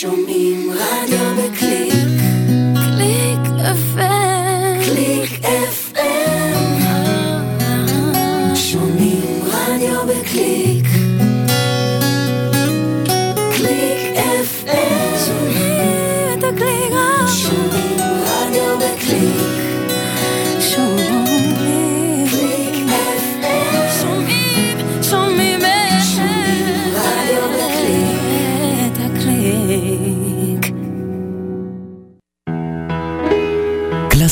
שומעים רדיו בקליק.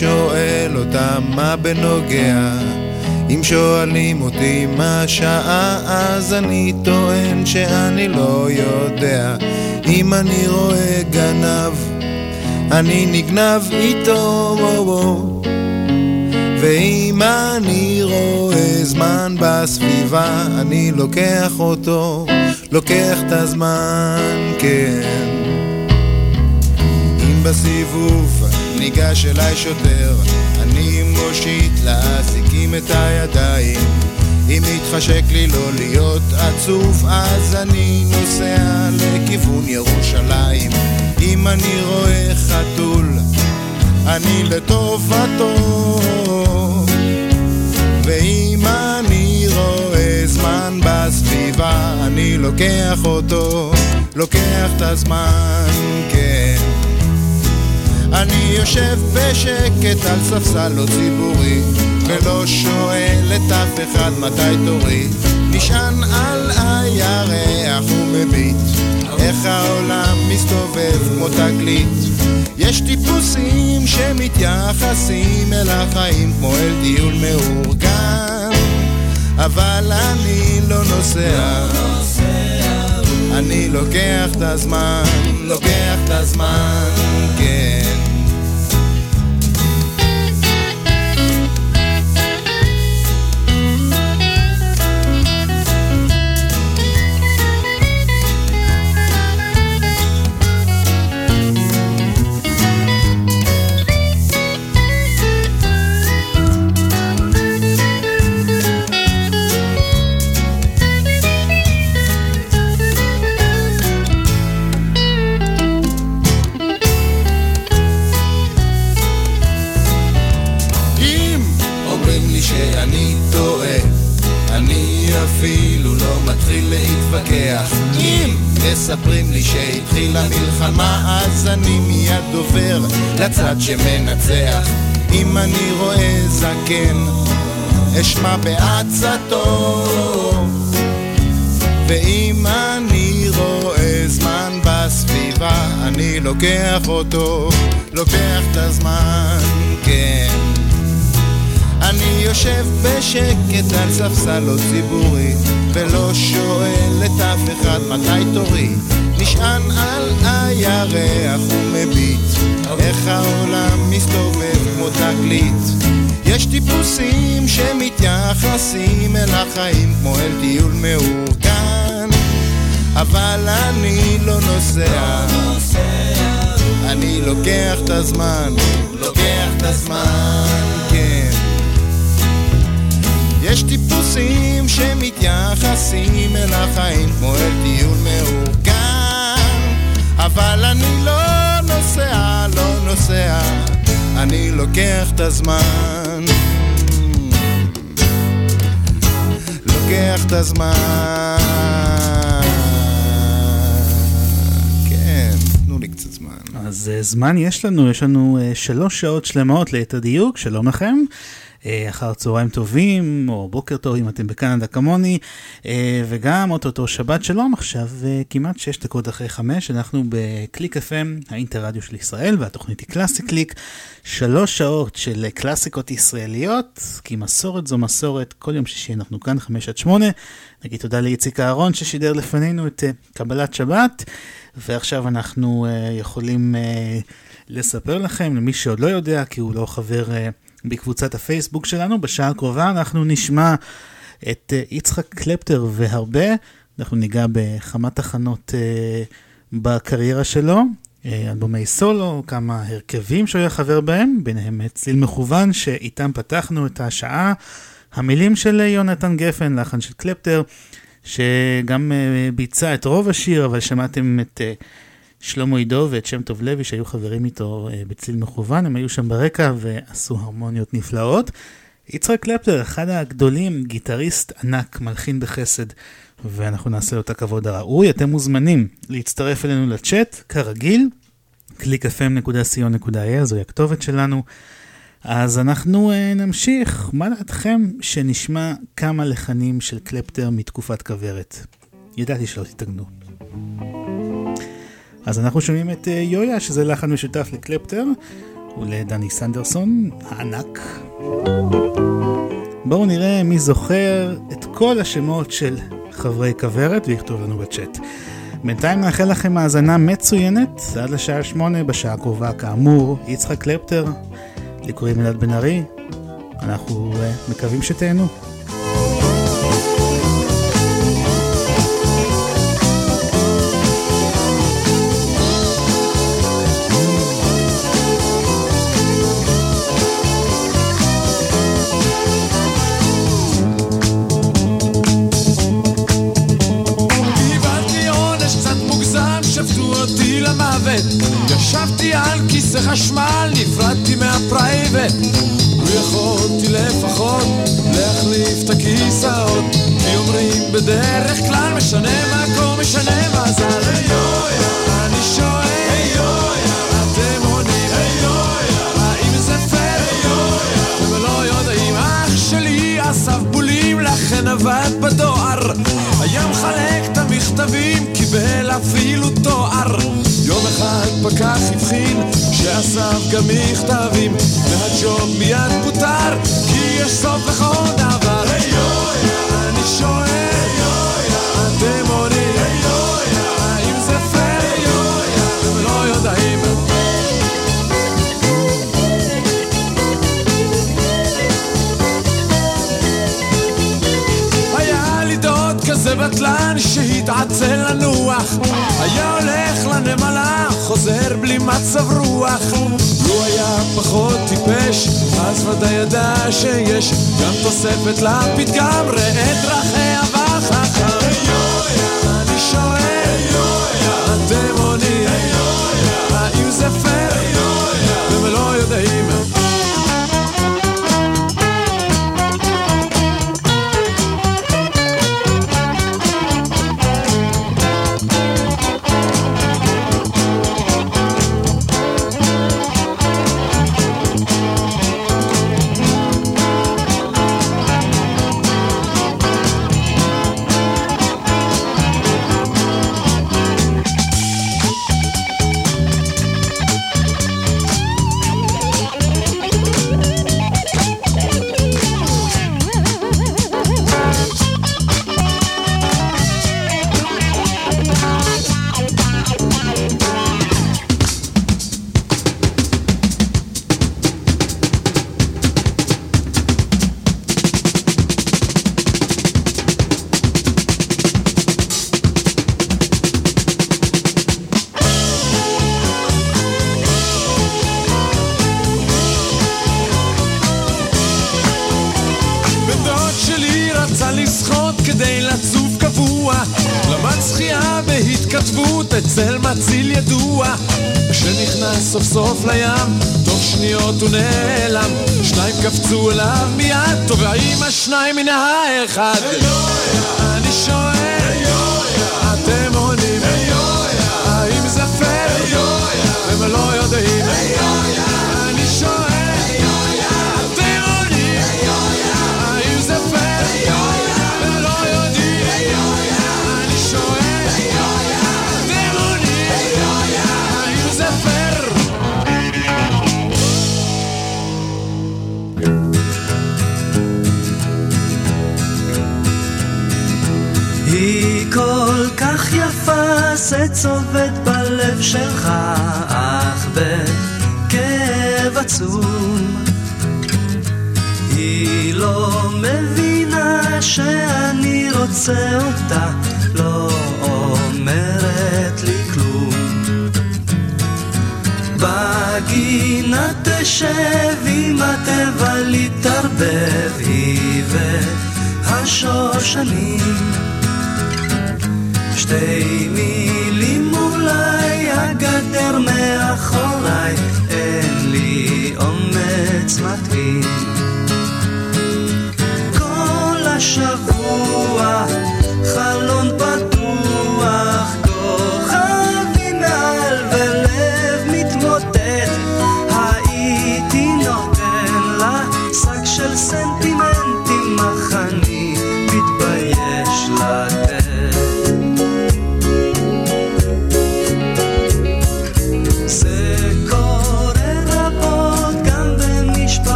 שואל אותה מה בנוגע. אם שואלים אותי מה השעה, אז אני טוען שאני לא יודע. אם אני רואה גנב, אני נגנב איתו. ואם אני רואה זמן בסביבה, אני לוקח אותו, לוקח את הזמן, כן. אם בסיבוב ניגש אליי שוטר, אני מושיט לאזיקים את הידיים. אם מתחשק לי לא להיות עצוב, אז אני נוסע לכיוון ירושלים. אם אני רואה חתול, אני לטובתו. ואם אני רואה זמן בסביבה, אני לוקח אותו, לוקח את הזמן, כן. אני יושב בשקט על ספסל לא ציבורי, ולא שואל את אף אחד מתי תורי. נשען על הירח ומביט, איך העולם מסתובב כמו תגלית. יש טיפוסים שמתייחסים אל החיים כמו אל טיול מאורגן, אבל אני לא נוסע. אני לוקח את הזמן, לוקח את הזמן, שהתחילה מלחמה, אז אני מיד עובר לצד שמנצח. אם אני רואה זקן, אשמע בעצתו. ואם אני רואה זמן בסביבה, אני לוקח אותו, לוקח את הזמן, כן. אני יושב בשקט על ספסל לא ציבורי, ולא שואל את אף אחד מתי תורי. נשען על הירח ומביט, איך העולם מסתובב כמו תגלית. יש טיפוסים שמתייחסים אל החיים כמו אל טיול מאורגן, אבל אני לא נוסע. אני לוקח את הזמן, לוקח את הזמן, כן. יש טיפוסים שמתייחסים אל החיים כמו אל טיול מאורגן, אבל אני לא נוסע, לא נוסע, אני לוקח את הזמן. לוקח את הזמן. כן, תנו לי קצת זמן. אז אה, זמן יש לנו, יש לנו אה, שלוש שעות שלמות ליתר דיוק, שלום לכם. אה, אחר צהריים טובים, או בוקר טוב אם אתם בקנדה כמוני, אה, וגם אוטוטו שבת שלום עכשיו, אה, כמעט שש דקות אחרי חמש, אנחנו בקליק FM, האינטרדיו של ישראל, והתוכנית היא קלאסי קליק, שלוש שעות של קלאסיקות ישראליות, כי מסורת זו מסורת, כל יום שישי אנחנו כאן, חמש עד שמונה. נגיד תודה לאיציק אהרון ששידר לפנינו את קבלת שבת, ועכשיו אנחנו יכולים לספר לכם, למי שעוד לא יודע, כי הוא לא חבר... בקבוצת הפייסבוק שלנו. בשעה הקרובה אנחנו נשמע את uh, יצחק קלפטר והרבה. אנחנו ניגע בכמה תחנות uh, בקריירה שלו, uh, אלבומי סולו, כמה הרכבים שהוא היה חבר בהם, ביניהם צליל מכוון שאיתם פתחנו את השעה. המילים של יונתן גפן, לחן של קלפטר, שגם ביצע את רוב השיר, אבל שמעתם את... שלמה עידו ואת שם טוב לוי שהיו חברים איתו אה, בצליל מכוון, הם היו שם ברקע ועשו הרמוניות נפלאות. יצחק קלפטר, אחד הגדולים, גיטריסט ענק, מלחין בחסד, ואנחנו נעשה לו את הכבוד הראוי. אתם מוזמנים להצטרף אלינו לצ'אט, כרגיל, www.clickfm.co.il, זוהי הכתובת שלנו. אז אנחנו uh, נמשיך. מה דעתכם שנשמע כמה לחנים של קלפטר מתקופת כוורת? ידעתי שלא תתאגנו. אז אנחנו שומעים את אה, יויה, שזה לחן משותף לקלפטר ולדני סנדרסון הענק. בואו נראה מי זוכר את כל השמות של חברי כוורת ויכתוב לנו בצ'אט. בינתיים נאחל לכם האזנה מצוינת עד לשעה שמונה בשעה הקרובה כאמור יצחק קלפטר, לי קוראים אלעד בן ארי, אנחנו uh, מקווים שתהנו. פקח הבחין שאסף גם מכתבים והג'וב מיד פוטר כי יש סוף לכל דבר בטלן שהתעצל לנוח. היה הולך לנמלה, חוזר בלי מצב רוח. לו היה פחות טיפש, אז ודאי ידע שיש גם תוספת לפתגם, ראה דרכי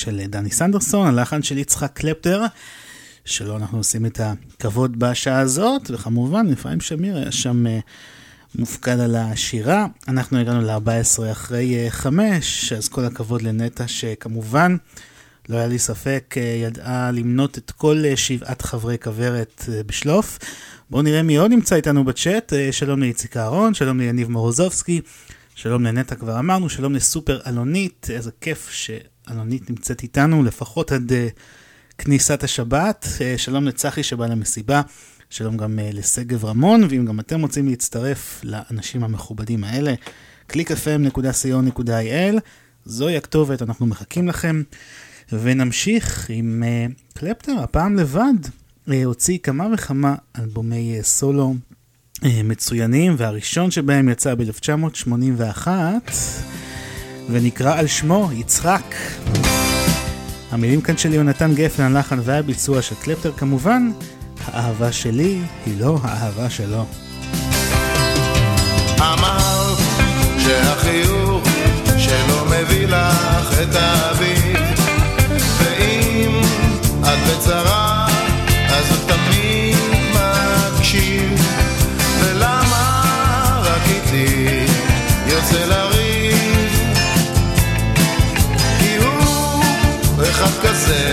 של דני סנדרסון, הלחן של יצחק קלפטר, שלו אנחנו עושים את הכבוד בשעה הזאת, וכמובן אפרים שמיר היה שם אה, מופקד על השירה. אנחנו הגענו ל-14 אחרי 5, אז כל הכבוד לנטע שכמובן, לא היה לי ספק, אה, ידעה למנות את כל אה, שבעת חברי כוורת אה, בשלוף. בואו נראה מי עוד נמצא איתנו בצ'אט. אה, שלום לאיציק אהרון, שלום ליניב מורוזובסקי. שלום לנטע כבר אמרנו, שלום לסופר אלונית, איזה כיף שאלונית נמצאת איתנו, לפחות עד uh, כניסת השבת. Uh, שלום לצחי שבא למסיבה, שלום גם uh, לשגב רמון, ואם גם אתם רוצים להצטרף לאנשים המכובדים האלה, www.clickfm.co.il, זוהי הכתובת, אנחנו מחכים לכם. ונמשיך עם קלפטר, הפעם לבד, הוציא כמה וכמה אלבומי סולו אה, מצוינים, והראשון שבהם יצא ב-1981, ונקרא על שמו, יצחק. המילים כאן של יונתן גפן, הלחן והביצוע של קלפטר כמובן, האהבה שלי היא לא האהבה שלו. לך את האביב ואם את בצרה אחד כזה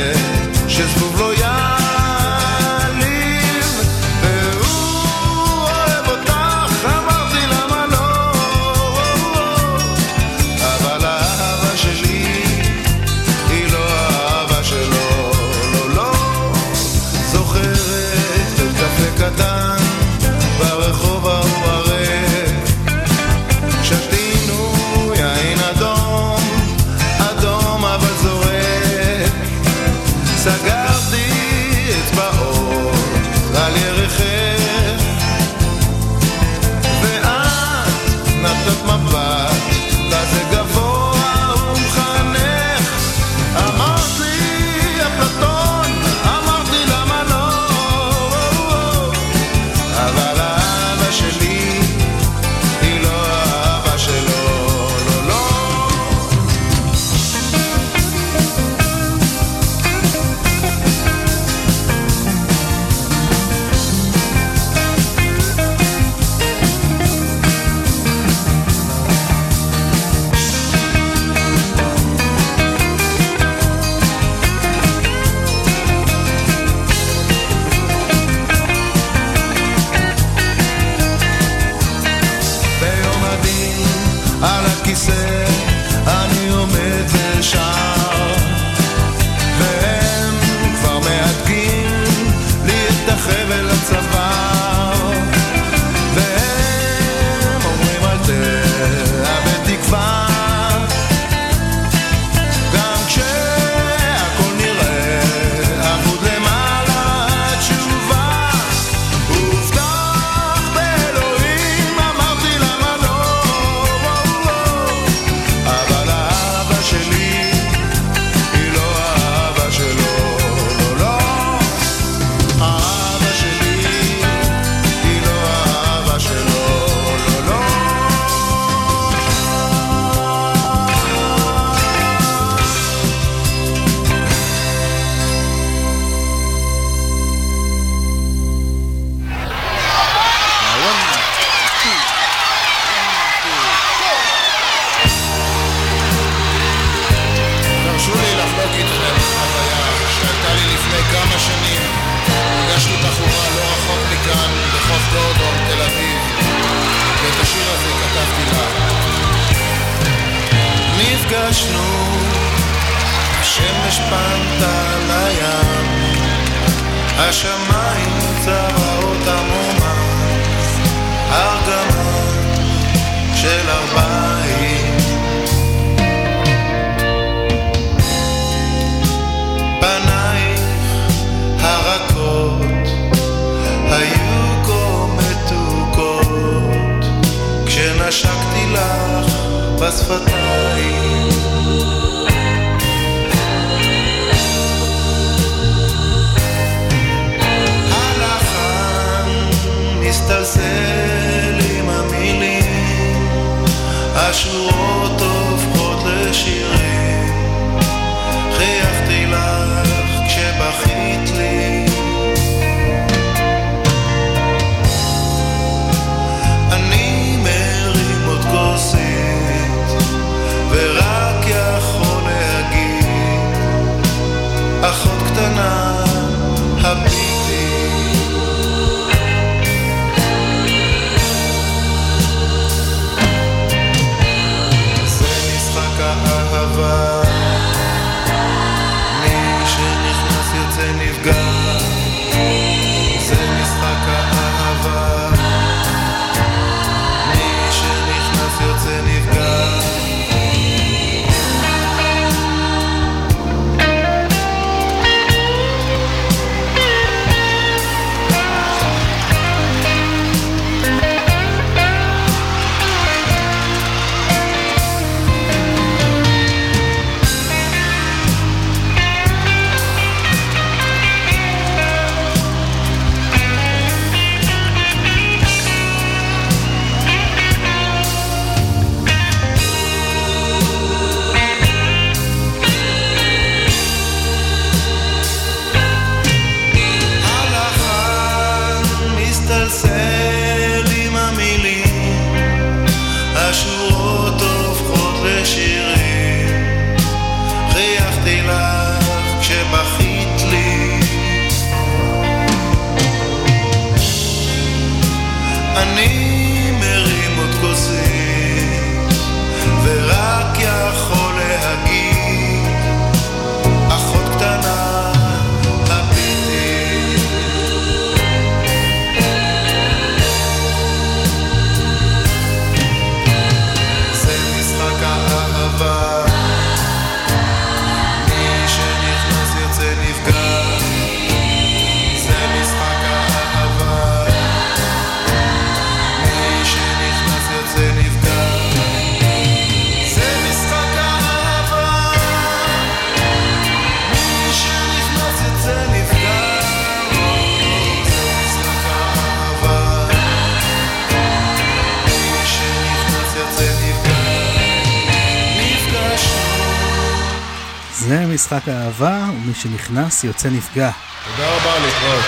משחק אהבה, ומי שנכנס יוצא נפגע. תודה רבה להתראות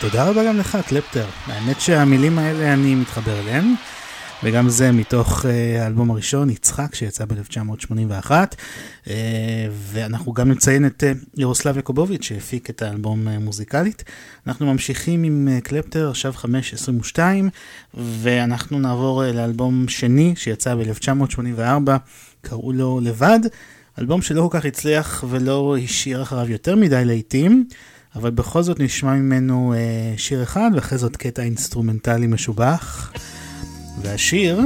תודה רבה גם לך, קלפטר. האמת שהמילים האלה אני מתחבר אליהן. וגם זה מתוך אה, האלבום הראשון, יצחק, שיצא ב-1981. אה, ואנחנו גם נציין את אה, ירוסלב יעקובוביץ', שהפיק את האלבום מוזיקלית. אנחנו ממשיכים עם קלפטר, עכשיו 5.22, ואנחנו נעבור לאלבום שני, שיצא ב-1984, קראו לו לבד. אלבום שלא כל כך הצליח ולא השאיר אחריו יותר מדי להיטים. אבל בכל זאת נשמע ממנו אה, שיר אחד, ואחרי זאת קטע אינסטרומנטלי משובח. והשיר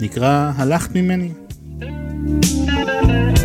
נקרא הלכת ממני. הלכת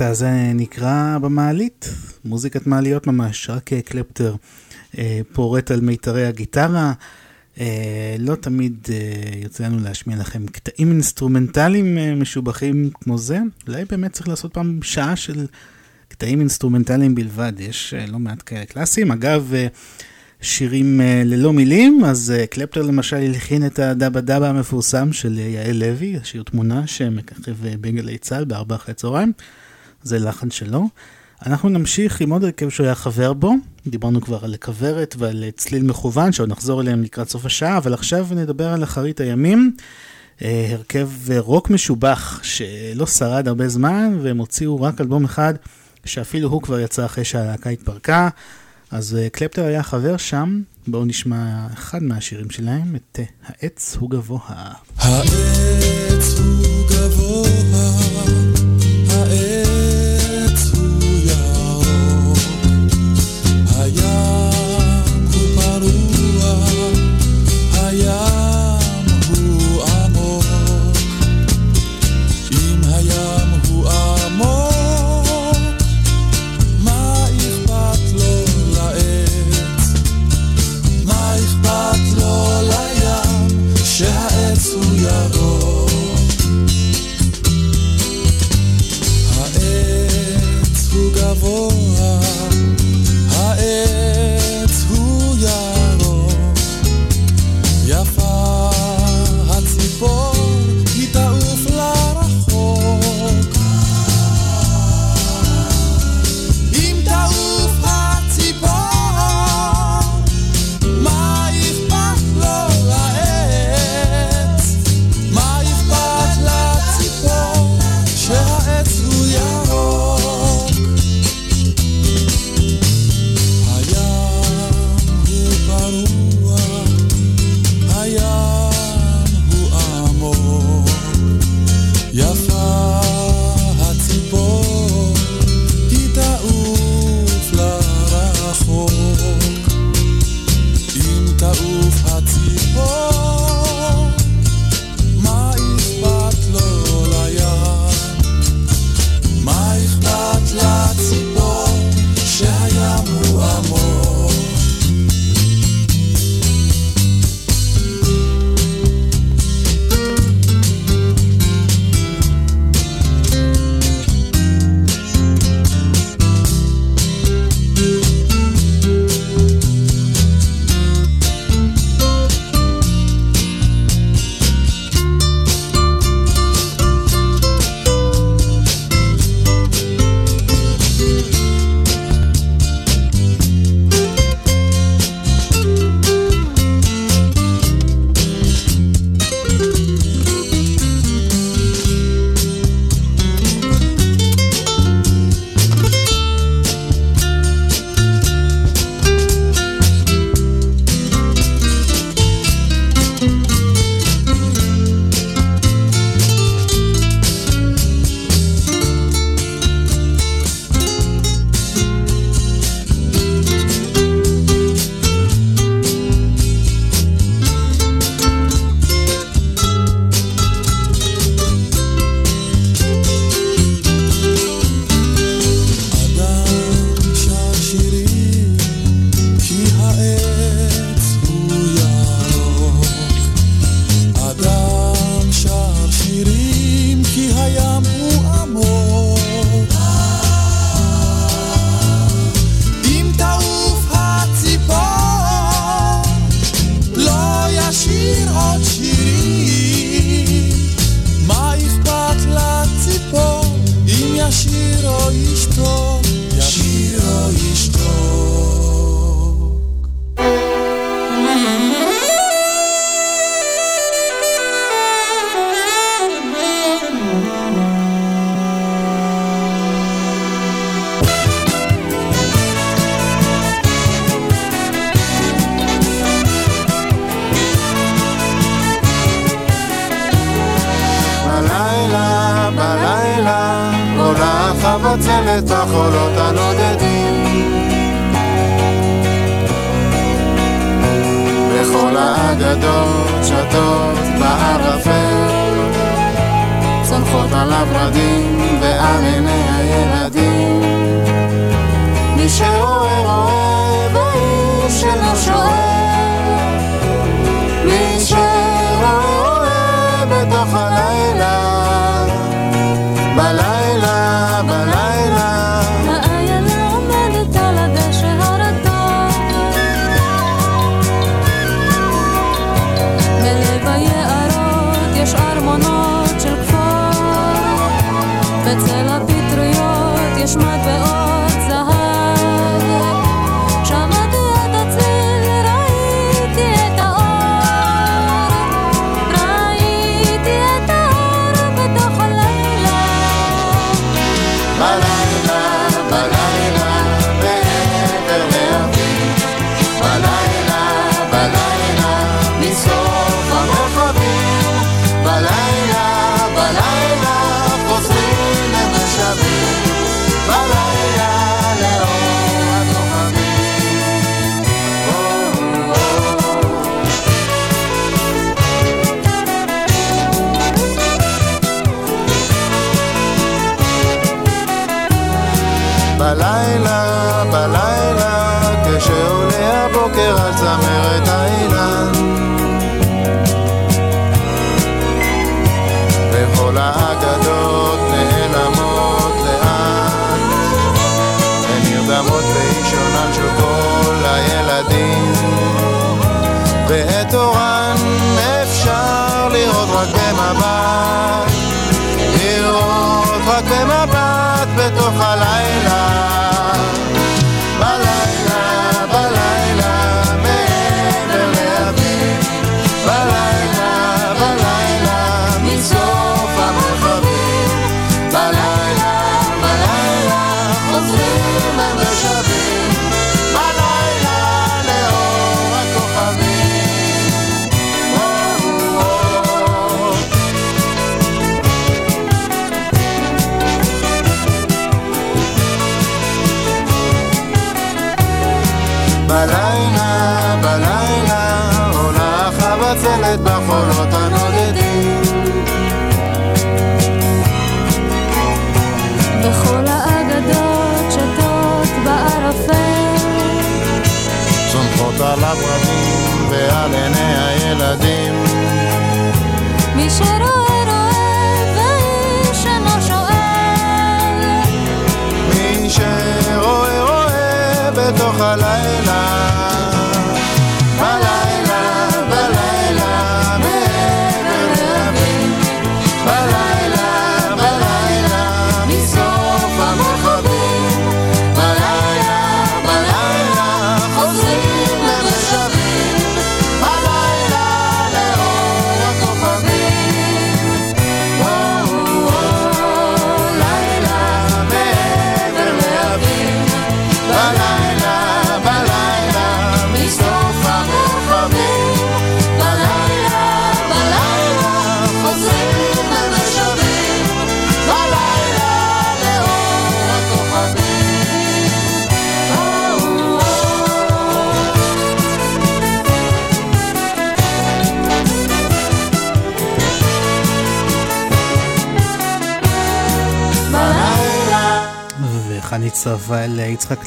והקטע הזה נקרא במעלית, מוזיקת מעליות ממש, רק קלפטר אה, פורט על מיתרי הגיטרה. אה, לא תמיד אה, יוצא לנו להשמיע לכם קטעים אינסטרומנטליים אה, משובחים כמו זה, אולי באמת צריך לעשות פעם שעה של קטעים אינסטרומנטליים בלבד, יש אה, לא מעט כאלה קלאסיים. אגב, אה, שירים ללא מילים, אז קלפטר למשל הלחין את הדבה דבה המפורסם של יעל לוי, השיר תמונה שמככב בגלי צה"ל בארבע אחרי צהריים, זה לחן שלו. אנחנו נמשיך עם עוד הרכב שהוא היה חבר בו, דיברנו כבר על כוורת ועל צליל מכוון, שעוד נחזור אליהם לקראת סוף השעה, אבל עכשיו נדבר על אחרית הימים. uh, הרכב רוק משובח שלא שרד הרבה זמן, והם הוציאו רק אלבום אחד, שאפילו הוא כבר יצא אחרי שהלהקה התפרקה. אז uh, קלפטר היה חבר שם, בואו נשמע אחד מהשירים שלהם, את uh, העץ הוא גבוה. העץ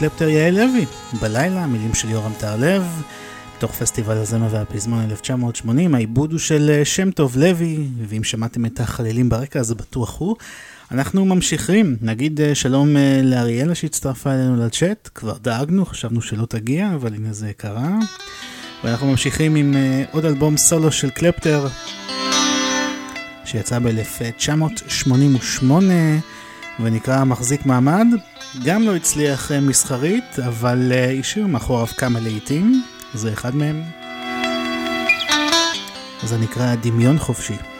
קלפטר יעל לוי, בלילה, מילים של יורם טהרלב, בתוך פסטיבל הזמר והפזמון 1980, העיבוד הוא של אה, שם טוב לוי, ואם שמעתם את החלילים ברקע אז בטוח הוא. אנחנו ממשיכים, נגיד אה, שלום אה, לאריאלה שהצטרפה אלינו לצ'אט, כבר דאגנו, חשבנו שלא תגיע, אבל הנה זה קרה. ואנחנו ממשיכים עם עוד אלבום סולו של קלפטר, שיצא ב-1988, ונקרא מחזיק מעמד. גם לא הצליח אה, מסחרית, אבל אה, השאיר מאחוריו כמה לעיתים, זה אחד מהם. זה נקרא דמיון חופשי.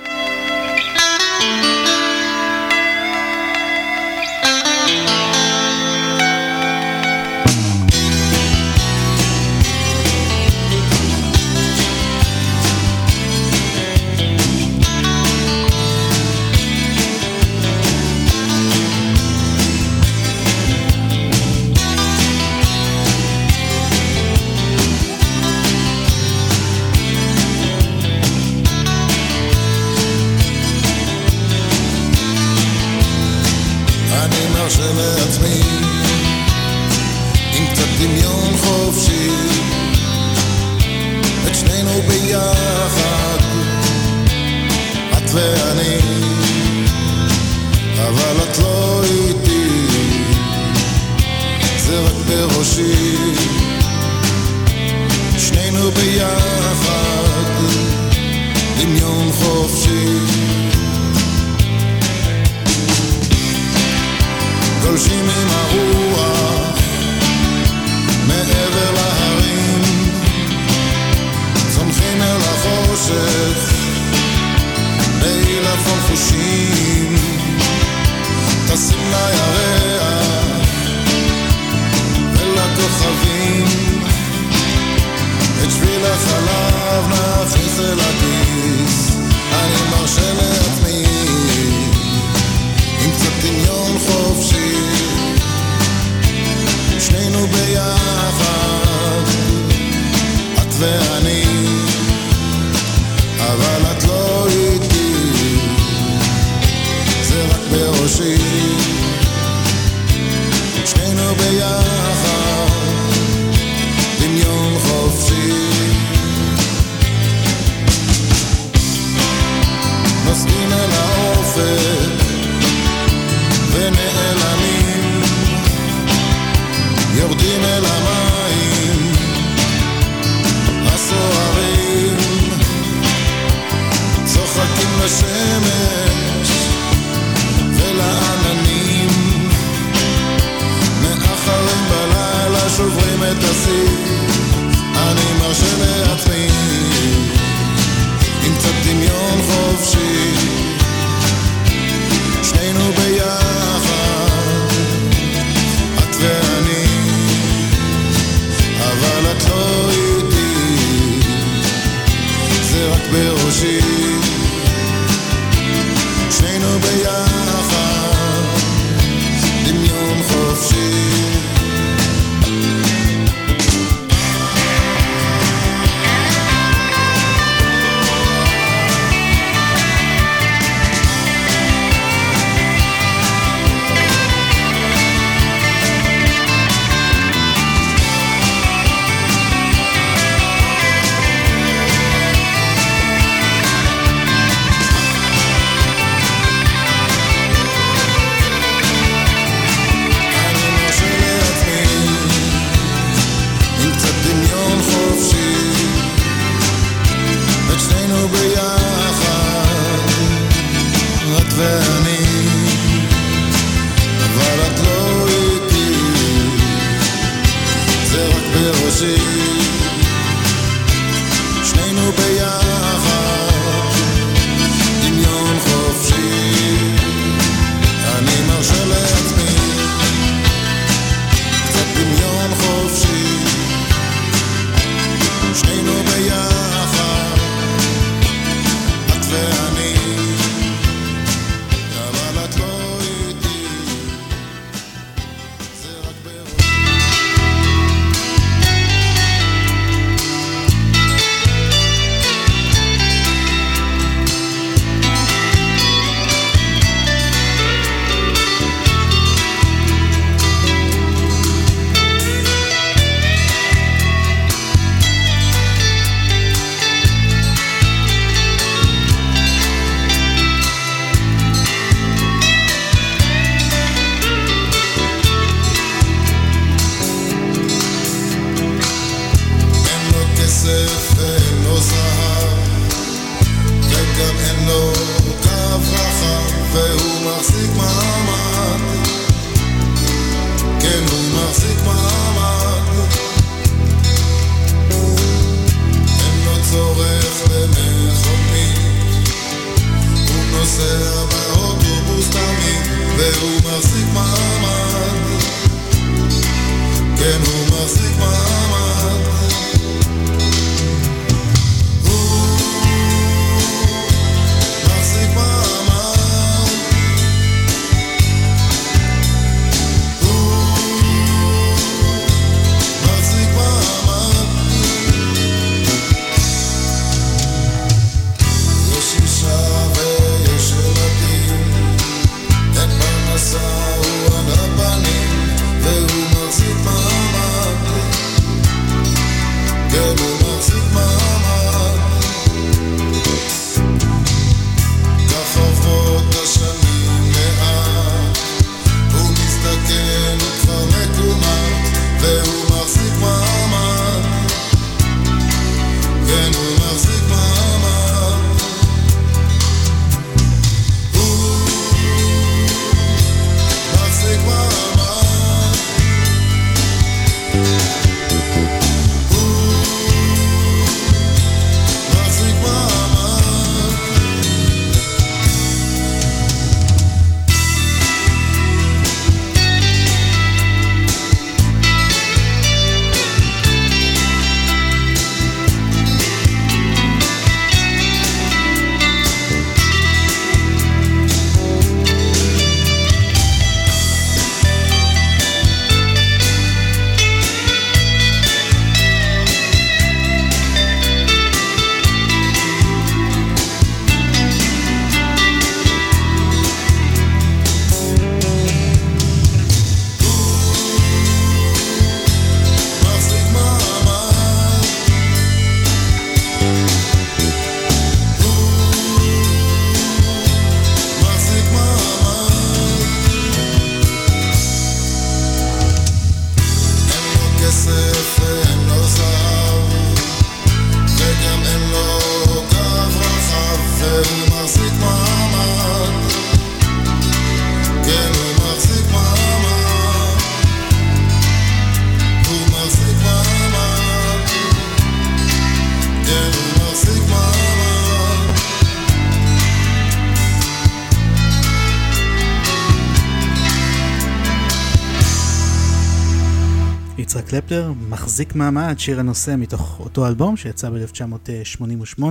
מחזיק מעמד, שיר הנושא מתוך אותו אלבום שיצא ב-1988.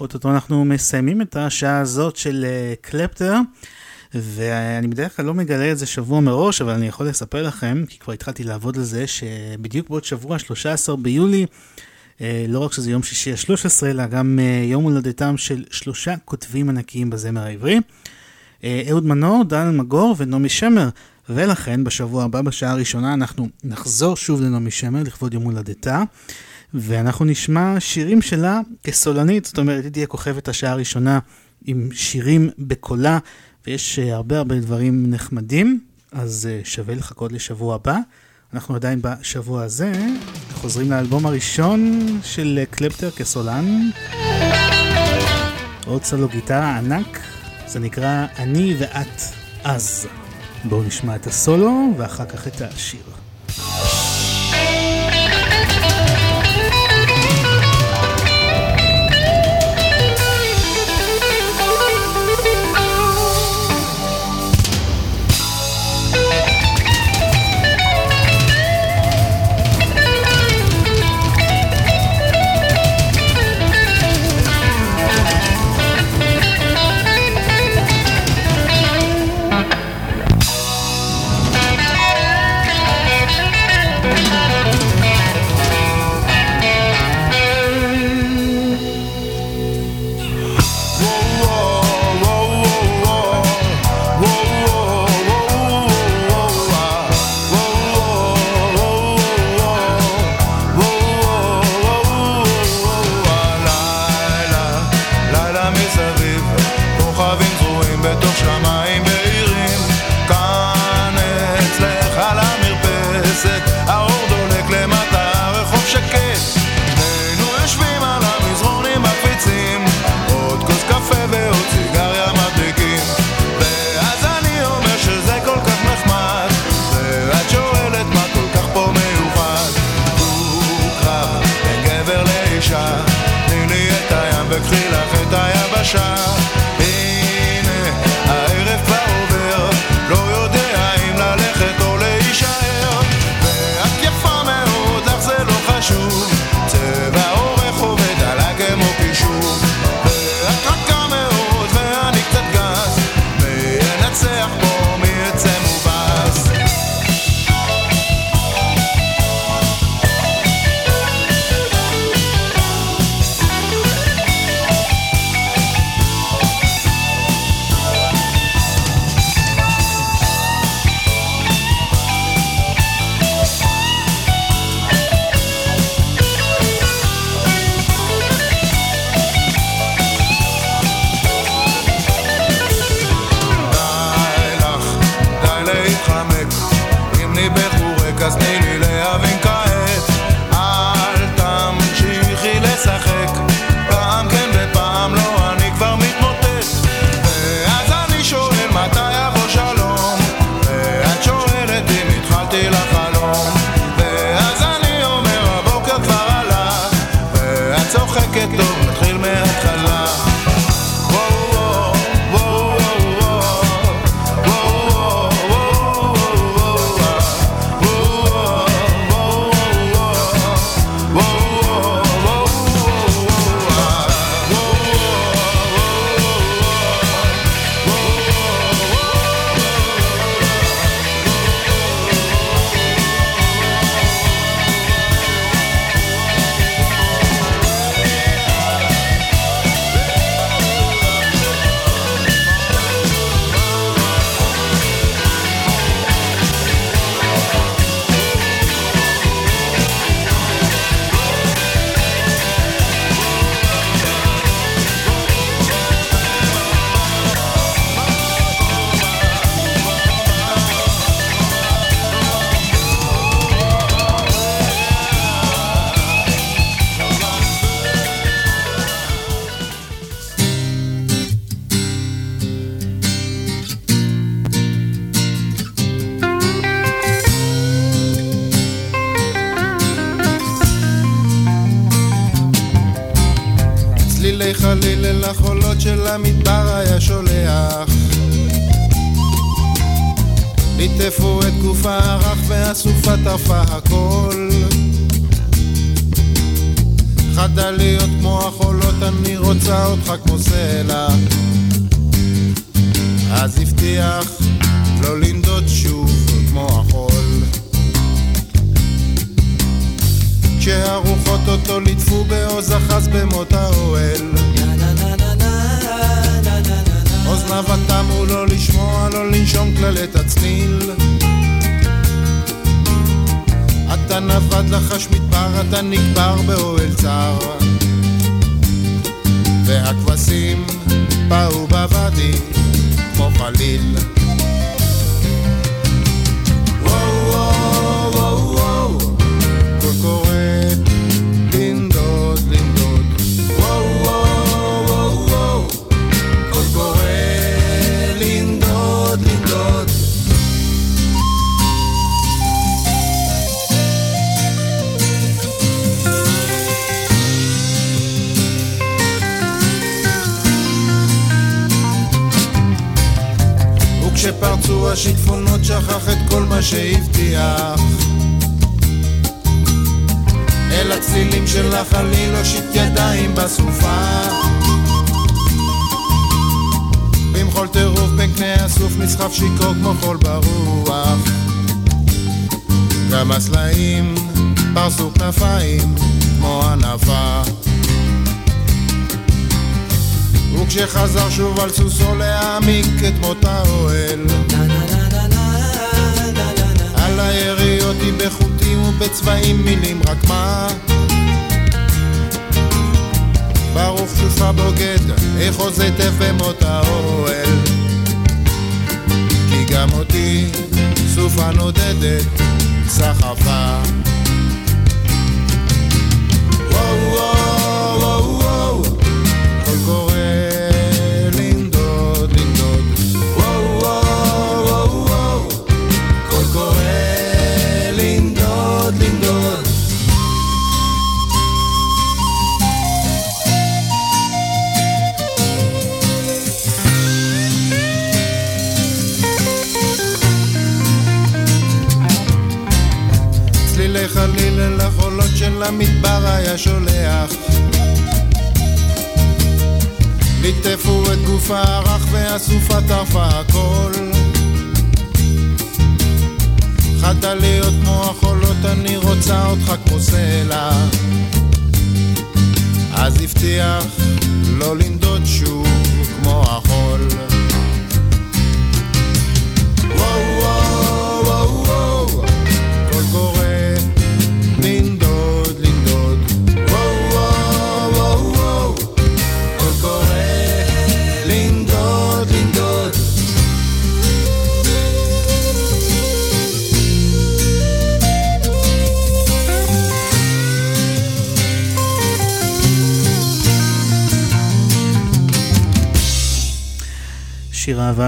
אוטוטו אנחנו מסיימים את השעה הזאת של אה, קלפטר, ואני בדרך כלל לא מגלה את זה שבוע מראש, אבל אני יכול לספר לכם, כי כבר התחלתי לעבוד על זה, שבדיוק בעוד שבוע, 13 ביולי, אה, לא רק שזה יום שישי ה-13, אלא גם אה, יום הולדתם של שלושה כותבים ענקיים בזמר העברי. אהוד מנור, דן אלמגור ונעמי שמר. ולכן בשבוע הבא, בשעה הראשונה, אנחנו נחזור שוב לנעמי שמר לכבוד יום הולדתה, ואנחנו נשמע שירים שלה כסולנית, זאת אומרת, היא תהיה כוכבת השעה הראשונה עם שירים בקולה, ויש אה, הרבה הרבה דברים נחמדים, אז אה, שווה לחכות לשבוע הבא. אנחנו עדיין בשבוע הזה, חוזרים לאלבום הראשון של אה, קלפטר כסולן. עוד סולו גיטרה ענק, זה נקרא אני ואת אז. בואו נשמע את הסולו ואחר כך את השיר.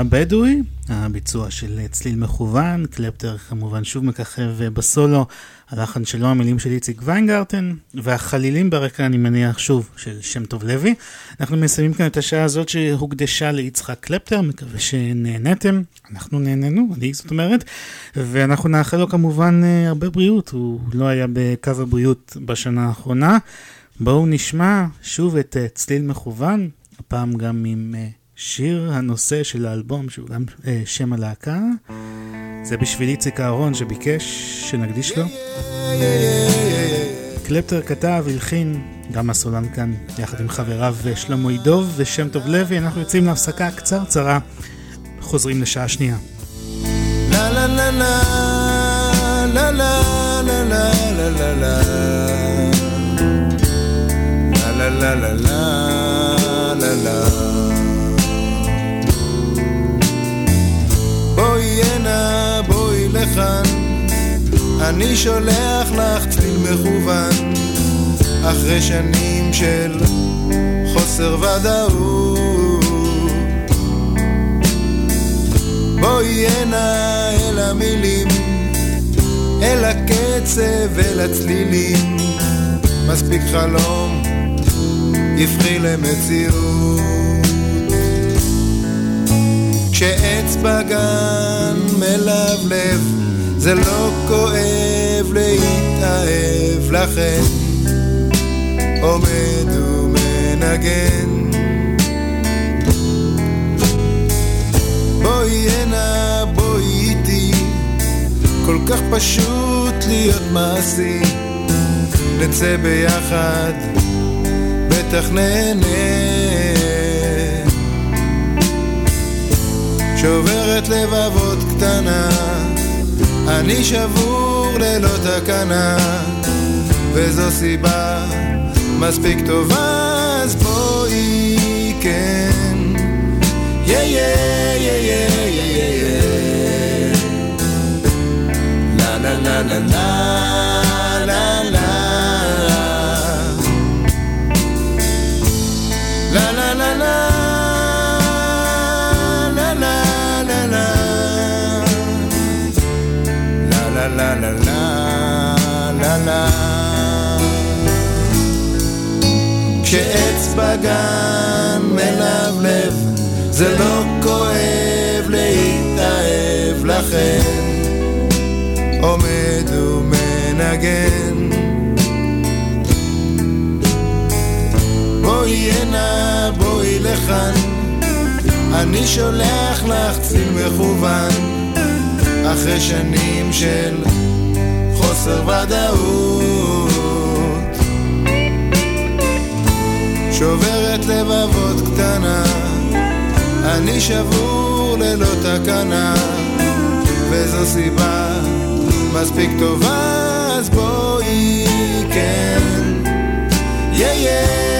שיר אהבה בדואי, הביצוע של צליל מכוון, קלפטר כמובן שוב מככב בסולו, הלחן שלו, המילים של איציק ויינגרטן, והחלילים ברקע אני מניח שוב של שם טוב לוי. אנחנו מסיימים כאן את השעה הזאת שהוקדשה ליצחק קלפטר, מקווה שנהנתם, אנחנו נהנינו, אני זאת אומרת, ואנחנו נאחל לו כמובן אה, הרבה בריאות, הוא לא היה בקו הבריאות בשנה האחרונה. בואו נשמע שוב את אה, צליל מכוון, הפעם גם עם... אה, שיר הנושא של האלבום, שהוא גם אה, שם הלהקה. זה בשביל איציק אהרון שביקש שנקדיש לו. קלפטר כתב, הלחין, גם הסולן כאן, יחד עם חבריו אה, שלמה עידוב ושם טוב לוי. אנחנו יוצאים להפסקה קצרצרה, חוזרים לשעה שנייה. לה לה לה לה לה לה לה לה לה לה לה לה לה לה לכאן, אני שולח לך צליל מכוון, אחרי שנים של חוסר ודאות. בואי הנה אל המילים, אל הקצב, אל הצלילים, מספיק חלום, יפחי למציאות. כשעץ בגן מלבלב, זה לא כואב להתאהב לכן, עומד ומנגן. בואי הנה, בואי איתי, כל כך פשוט להיות מעשי, נצא ביחד, בטח נהנה. שוברת לבבות קטנה, אני שבור ללא תקנה, וזו סיבה מספיק טובה, אז בואי כן. יא יא יא יא יא יא לה לה לה לה לה לה לה לה לה לה כשעץ בגן מלבלב זה לא כואב להתאהב לכן. עומד ומנגן. בואי הנה בואי לכאן. אני שולח לך ציל מכוון אחרי שנים של חוסר ודאות. שוברת לבבות קטנה אני שבור ללא תקנה וזו סיבה מספיק טובה אז בואי כן. יא יא יא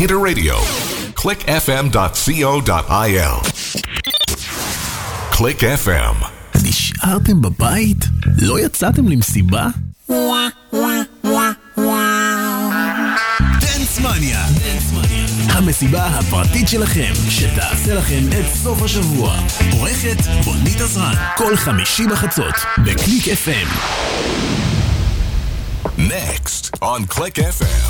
Israel's Interradio. clickfm.co.il. Click FM. נשארתם בבית? לא יצאתם למסיבה? דנסמניה. המסיבה הפרטית שלכם, שתעשה לכם את סוף השבוע. עורכת בונית עזרן, כל חמישי בחצות, בקליק FM. Next on Click FM.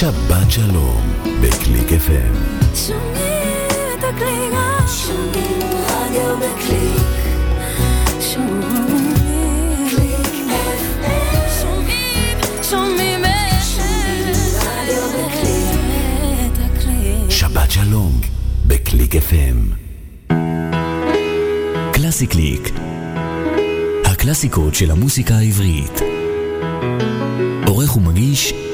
שבת שלום בקליק FM. שומעים את הקליק. שומעים רדיו בקליק. שומעים קליק FM. שומעים, שומעים רדיו בקליק. שבת שלום בקליק FM. קלאסי קליק. הקלאסיקות של המוסיקה העברית. עורך ומגיש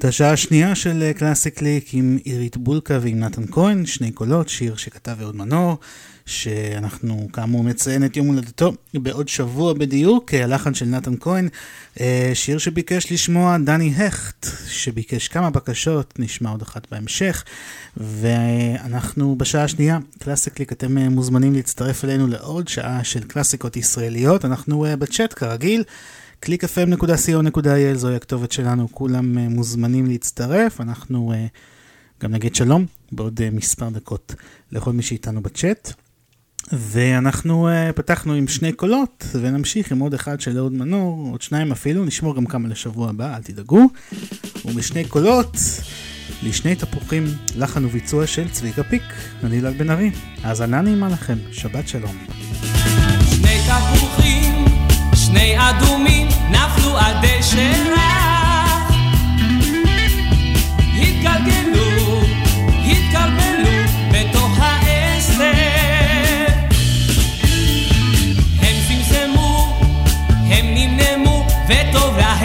את השעה השנייה של אה, קלאסי קליק עם עירית בולקה ועם נתן כהן, שני קולות, שיר שכתב אהוד מנור, שאנחנו כאמור נציין את יום הולדתו בעוד שבוע בדיוק, אה, הלחן של נתן כהן, אה, שיר שביקש לשמוע דני הכט, שביקש כמה בקשות, נשמע עוד אחת בהמשך, ואנחנו בשעה השנייה, קלאסי קליק, אתם אה, מוזמנים להצטרף אלינו לעוד שעה של קלאסיקות ישראליות, אנחנו אה, בצ'אט כרגיל. www.clickfm.co.il זוהי הכתובת שלנו, כולם אה, מוזמנים להצטרף, אנחנו אה, גם נגיד שלום בעוד אה, מספר דקות לכל מי שאיתנו בצ'אט. ואנחנו פתחנו עם שני קולות, ונמשיך עם עוד אחד של אהוד מנור, עוד שניים אפילו, נשמור גם כמה לשבוע הבא, אל תדאגו. ומשני קולות, לשני תפוחים, לחן וביצוע של צביקה פיק, אני אלעד בן ארי. האזנה נעימה לכם, שבת שלום. שני תפוחים, שני אדומים, נפלו על דשא רך. התגלגלו, התקלקלו בתוך העשר. הם צמצמו, הם נמנמו, וטוב להם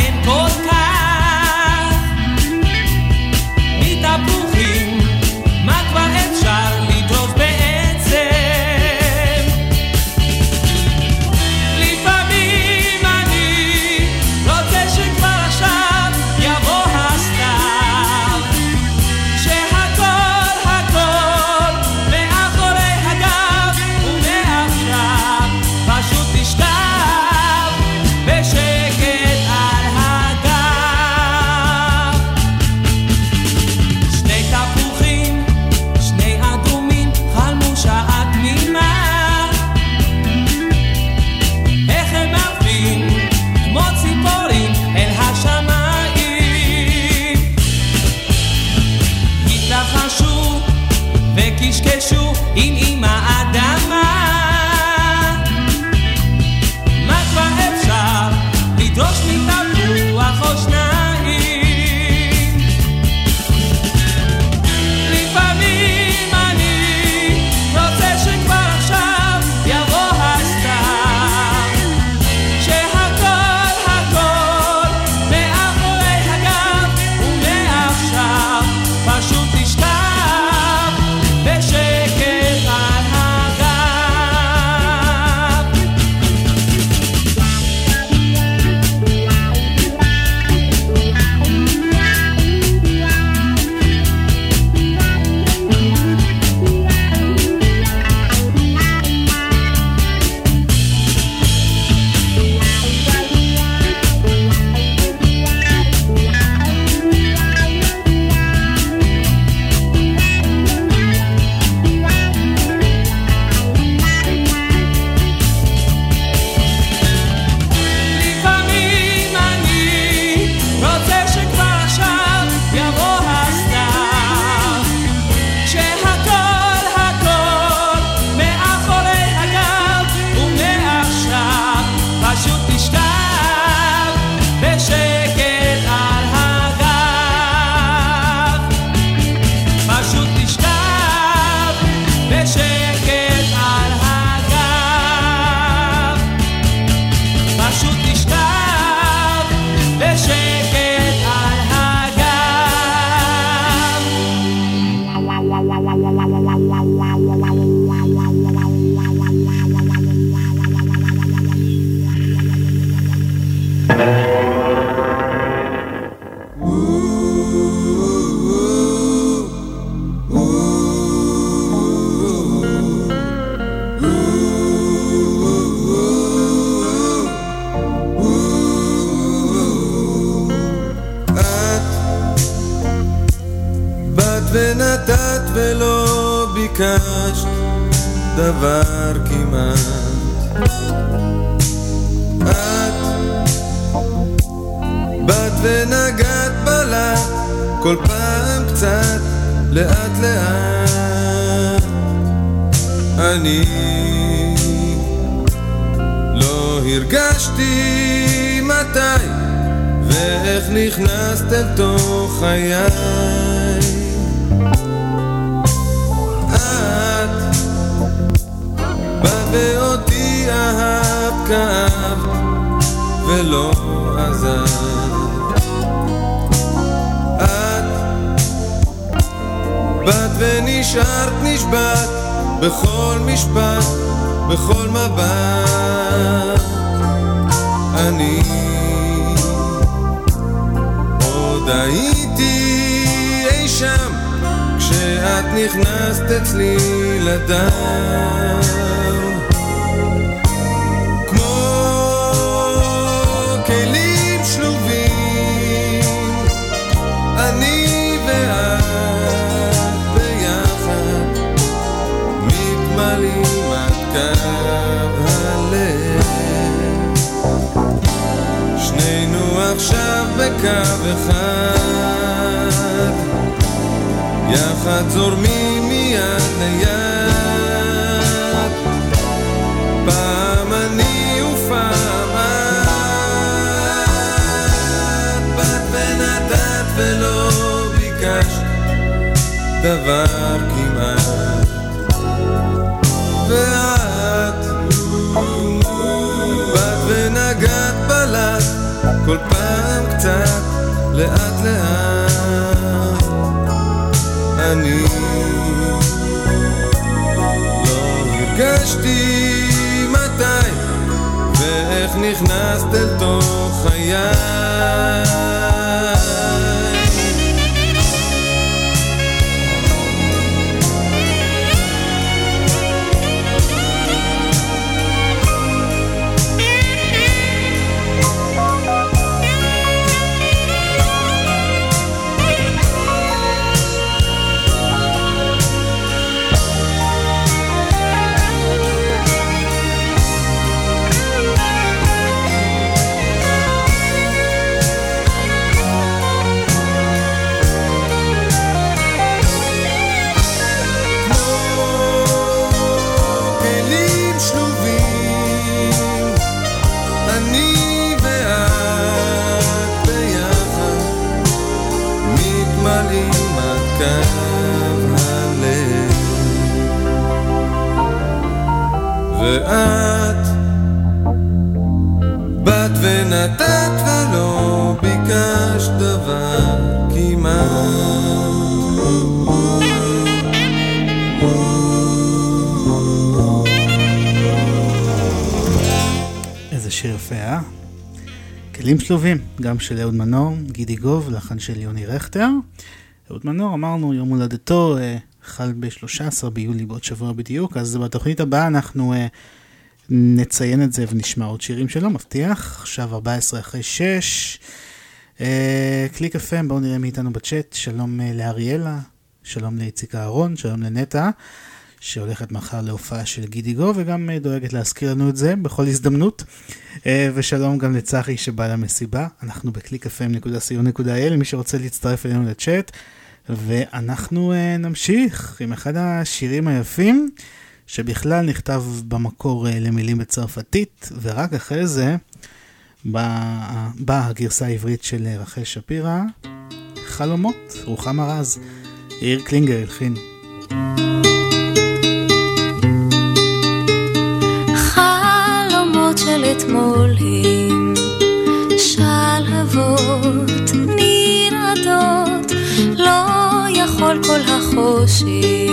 יפה, אה? כלים שלובים, גם של אהוד מנור, גידי גוב, לחן של יוני רכטר. אהוד מנור, אמרנו, יום הולדתו אה, חל ב-13 ביולי בעוד שבוע בדיוק, אז בתוכנית הבאה אנחנו אה, נציין את זה ונשמע עוד שירים שלו, מבטיח. עכשיו 14 אחרי 6. אה, קליק FM, בואו נראה מי איתנו בצ'אט. שלום אה, לאריאלה, שלום לאיציק אהרון, שלום לנטע. שהולכת מחר להופעה של גידי גו, וגם אה, דואגת להזכיר לנו את זה בכל הזדמנות. אה, ושלום גם לצחי שבא למסיבה. אנחנו בקליק.fm.co.il, מי שרוצה להצטרף אלינו לצ'אט. ואנחנו uh, נמשיך עם אחד השירים היפים, שבכלל נכתב במקור למילים בצרפתית, ורק אחרי זה באה בא הגרסה העברית של רחל שפירא, חלומות, רוחמה רז, יאיר קלינגר הלחין. חלומות 心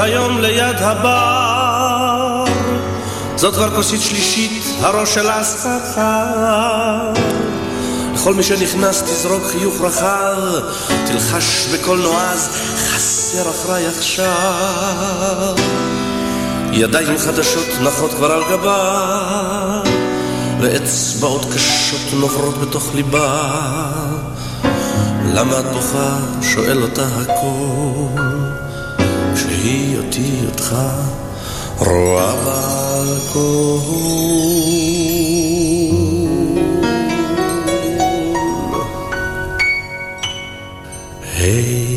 היום ליד הבר. זאת כבר כוסית שלישית, הראש שלה סחר לכל מי שנכנס תזרוק חיוך רחב. תלחש בקול נועז חסר אחריי עכשיו. ידיים חדשות נחות כבר על גבה. ואצבעות קשות נוברות בתוך ליבה. למה את בוכה? שואל אותה הכל כשהיא אותי אותך רואה באלכוהול היי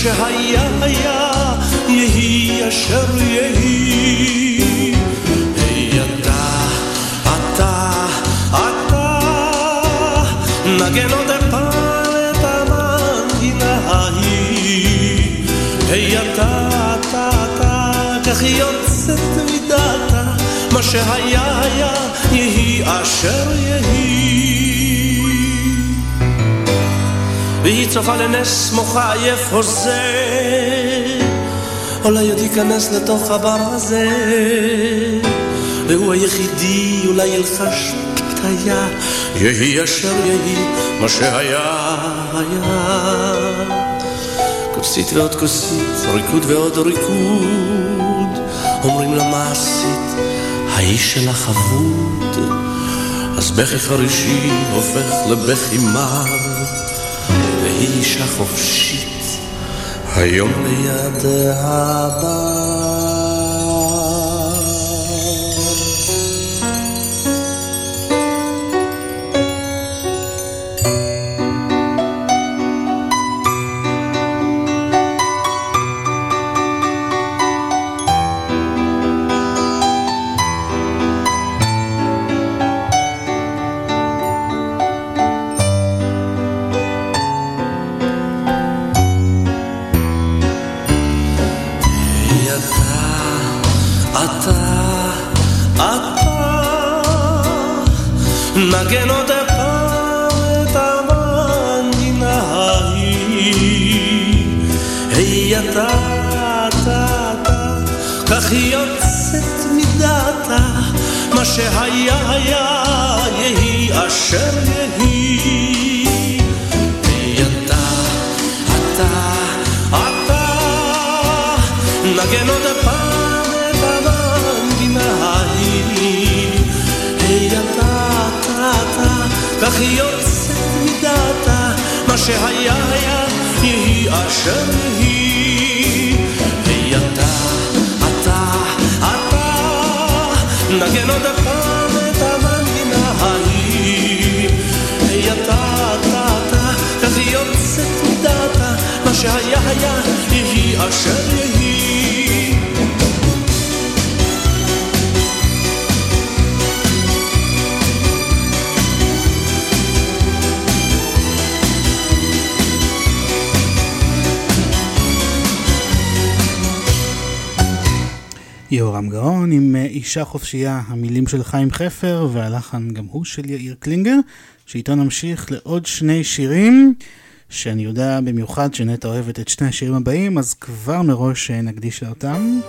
שהיה היה, יהי אשר יהי. היי אתה, אתה, אתה, נגן עוד פעם את המנגינה ההיא. היי אתה, אתה, אתה, כך יוצאת מדעתה, מה שהיה היה, יהי אשר יהי. צופה לנס מוחה עייף הוזה אולי עוד ייכנס לתוך הבר הזה. והוא היחידי אולי ילחש פתיה יהי אשר יהי מה שהיה היה. כוסית ועוד כוסית ריקוד ועוד ריקוד. אומרים לה מה עשית? האיש שלך אבוד. אז בכי חרישי הופך לבכי מר והיא אישה חופשית, היום ליד הבר. אשר יהי. היי אתה, אתה, אתה, נגן עוד פעם את המנגינה ההיא. היי אתה, אתה, אתה, היא יוצאת מדעתה, מה שהיה היה, יהורם גאון עם אה, אישה חופשייה, המילים של חיים חפר והלחן גם הוא של יאיר קלינגר, שאיתו נמשיך לעוד שני שירים, שאני יודע במיוחד שנטע אוהבת את שני השירים הבאים, אז כבר מראש אה, נקדיש לה אותם.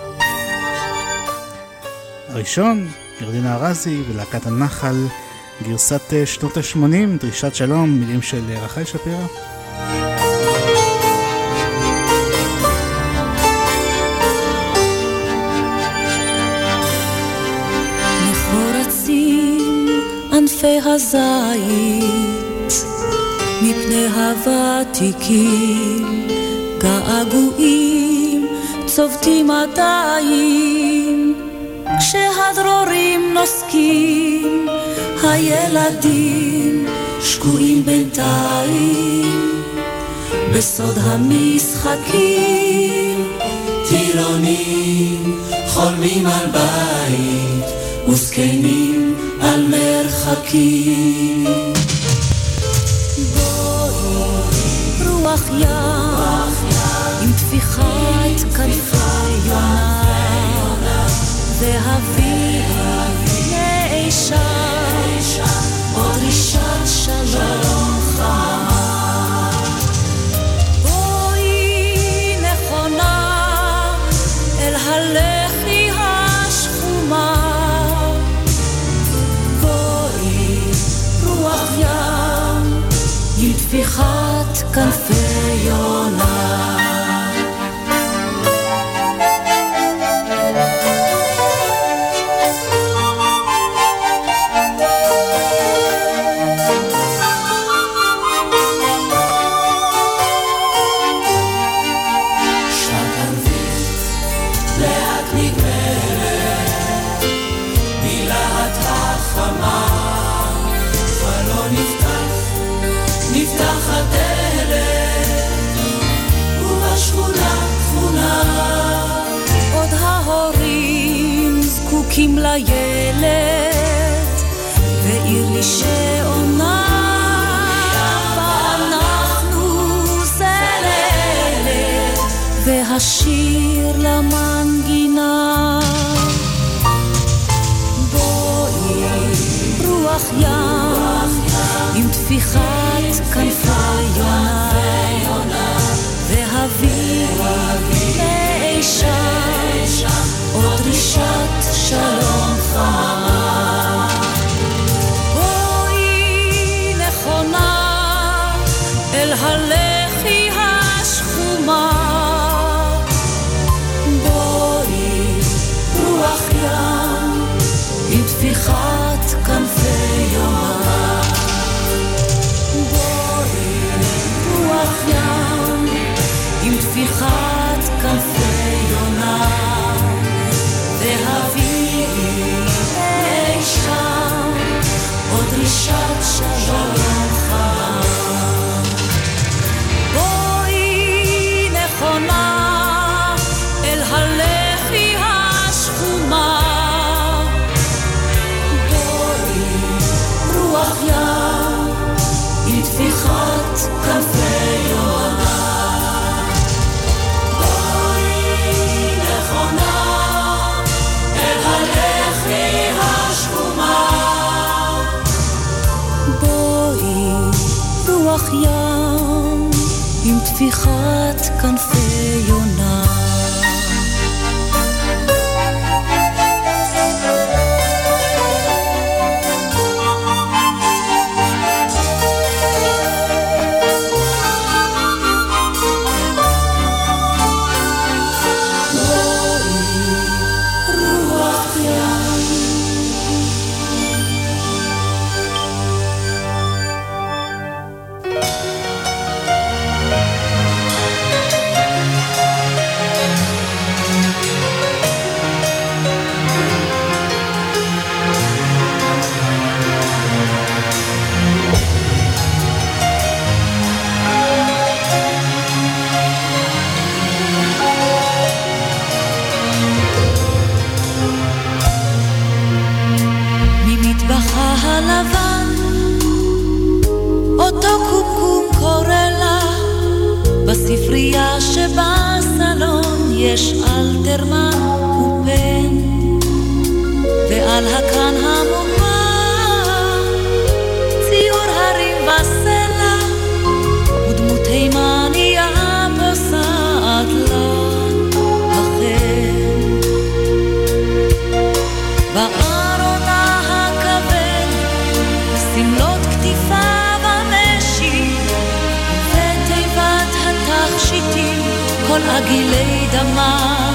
הראשון, ירדנה ארזי ולהקת הנחל, גרסת אה, שנות ה-80, דרישת שלום, מילים של רחל שפירא. ענפי הזית, מפני הוותיקים, געגועים צובטים עדיין, כשהדרורים נוסקים, הילדים שקועים בינתיים, בסוד המשחקים, טירונים חולמים על בית, וזקנים על מרחקים. רוח ים, עם טפיחת כנפי יונה, והביא טפיחת כנפי עוד דרישת שלום טפיחת כנפי יונה. יש אלתרמן ופן ועל הקן המוגבר ציור הרים וסלע ודמות תימניה פוסעת לה החן בארונה הכבד, שמלות כתיפיו המשי, ותיבת התכשיטים, כל עגילי דמה.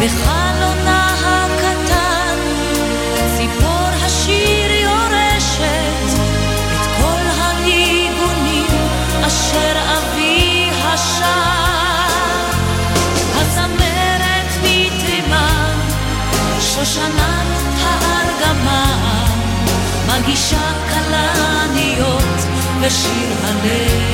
בחלונה הקטן, ציפור השיר יורשת, את כל הניגונים אשר אבי השר. הזמרת מתימן שושנת הארגמן מגישה כלניות ושיר הלב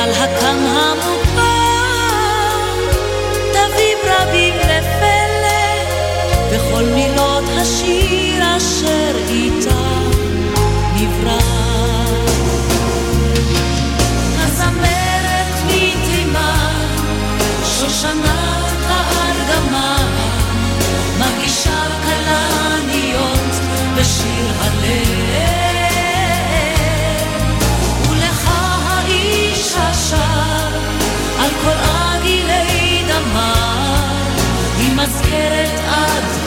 ועל הקן המוכר, תווים רבים לפלא, וכל מילות השיר אשר איתה נברא. הזמרת מתימן, שושנת הארגמן, מגישה כלניות בשיר הלב, scared of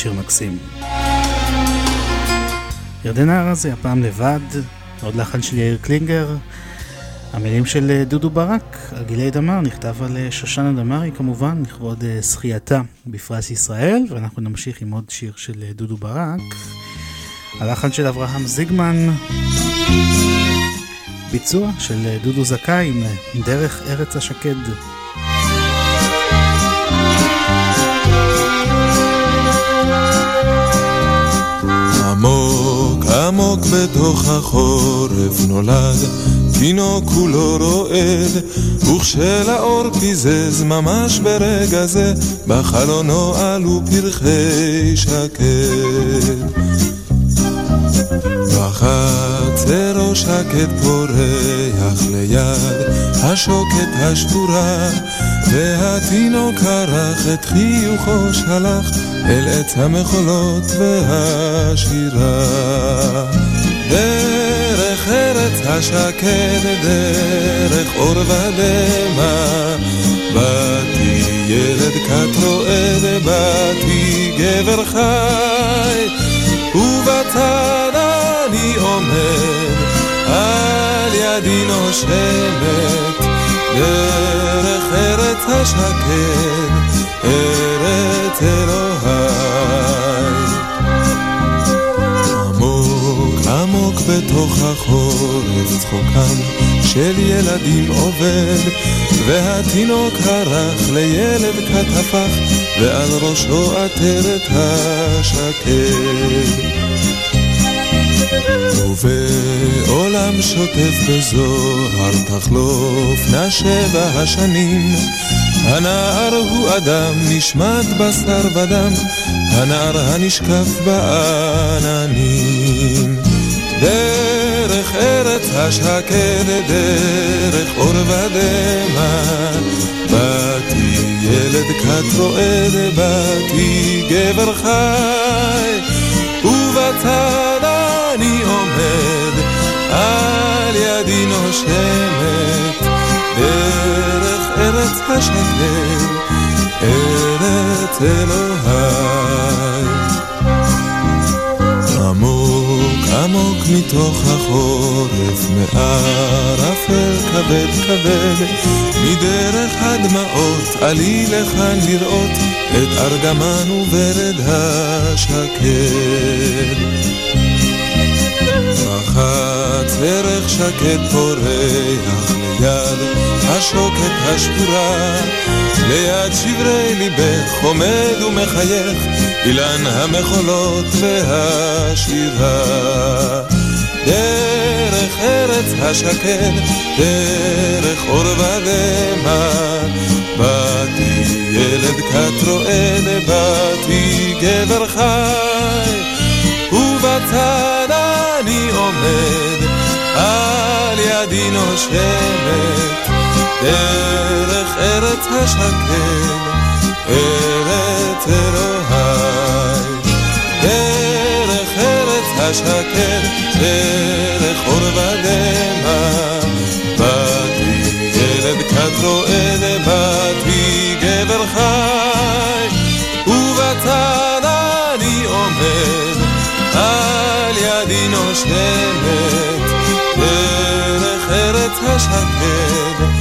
שיר מקסים. ירדנה ארזי, הפעם לבד, עוד לחן של יאיר קלינגר. המילים של אה, דודו ברק, על גילי דמר, נכתב על אה, שושנה דמארי כמובן, לכבוד אה, זכייתה בפרס ישראל, ואנחנו נמשיך עם עוד שיר של דודו ברק. הלחן של אברהם זיגמן, ביצוע של דודו זכאי עם דרך ארץ השקד. עמוק בתוך החורף נולד, תינוק כולו רועד, וכשלאור פיזז ממש ברגע זה, בחלונו עלו פרחי שקד. בחצרו שקט פורח ליד השוקת השבורה והתינוק ערך את חיוכו שלח אל עץ המחולות והשירה. דרך ארץ השקד דרך אור ודמע באתי ילד כת רועד באתי גבר חי ובצד אני עומד, על ידי נושמת, דרך ארץ השקד, ארץ אלוהי. עמוק עמוק בתוך החורף צחוקם של ילדים עובד, והתינוק הרך לילד כת הפך, ועל ראשו עטרת השקד. ובעולם שוטף בזוהר תחלופנה שבע השנים. הנער הוא אדם נשמט בשר ודם הנער הנשקף בעננים. דרך ארץ השקד דרך אור ודמע באתי ילד כת רועד באתי גבר חי ובצד אני עומד, על ידי נושמת, דרך ארץ השקר, ארץ אלוהי. עמוק עמוק מתוך החורף, מערפל כבד כבד, מדרך הדמעות עלי לכאן לראות את ארגמן וברד השקד. ערך שקט פורח ליד השוקת השבורה. ליד שברי ליבך עומד ומחייך אילן המחולות והשירה דרך ארץ השקד, דרך אור ודמע באתי ילד כת רועד, באתי גבר חי ובצד עומד, על ידי נושמת, דרך ארץ השקד, ארץ אלוהי. דרך ארץ השקד, דרך ארץ השקד, ארץ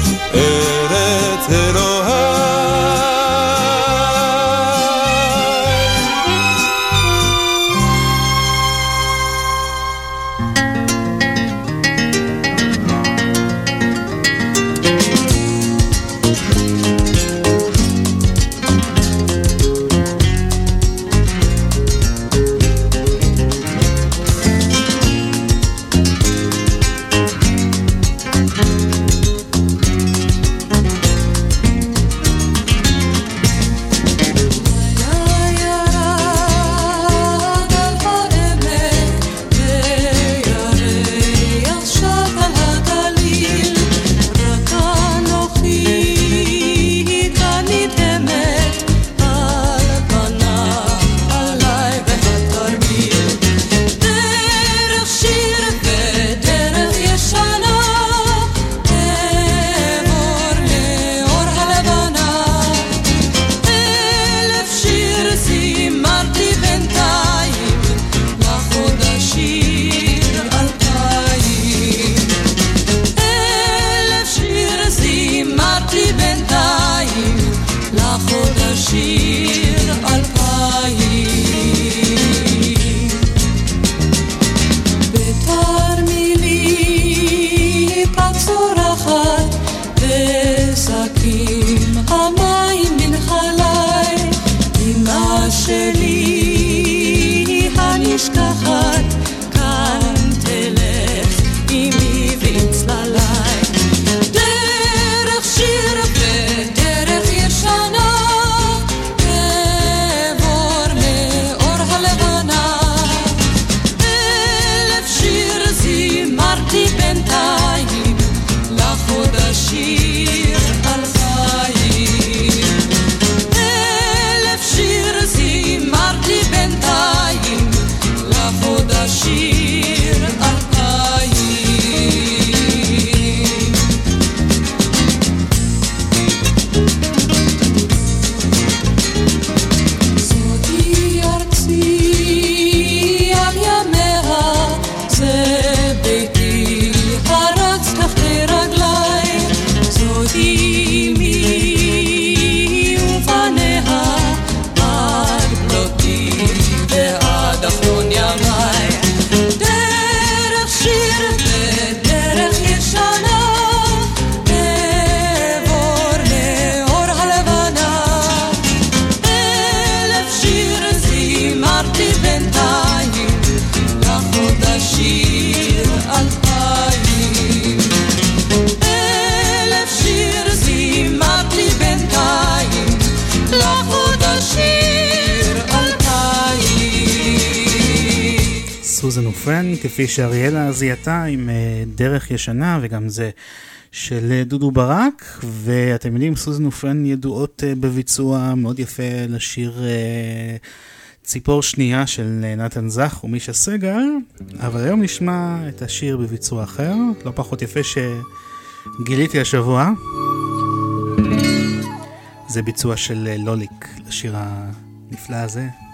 שאריאלה זיהתה עם אה, דרך ישנה, וגם זה של אה, דודו ברק, ואתם יודעים, סוזן ופן ידועות אה, בביצוע מאוד יפה לשיר ציפור שנייה של נתן זך ומישה סגל, אבל היום נשמע את השיר בביצוע אחר, לא פחות יפה שגיליתי השבוע. זה ביצוע של לוליק לשיר הנפלא הזה.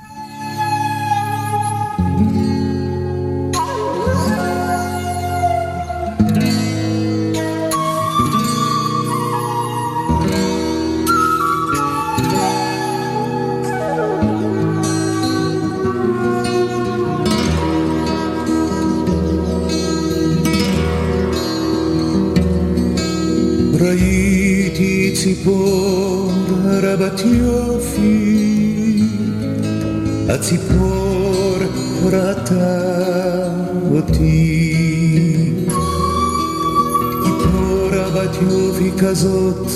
ציפור ראתה אותי. ציפורה בת יופי כזאת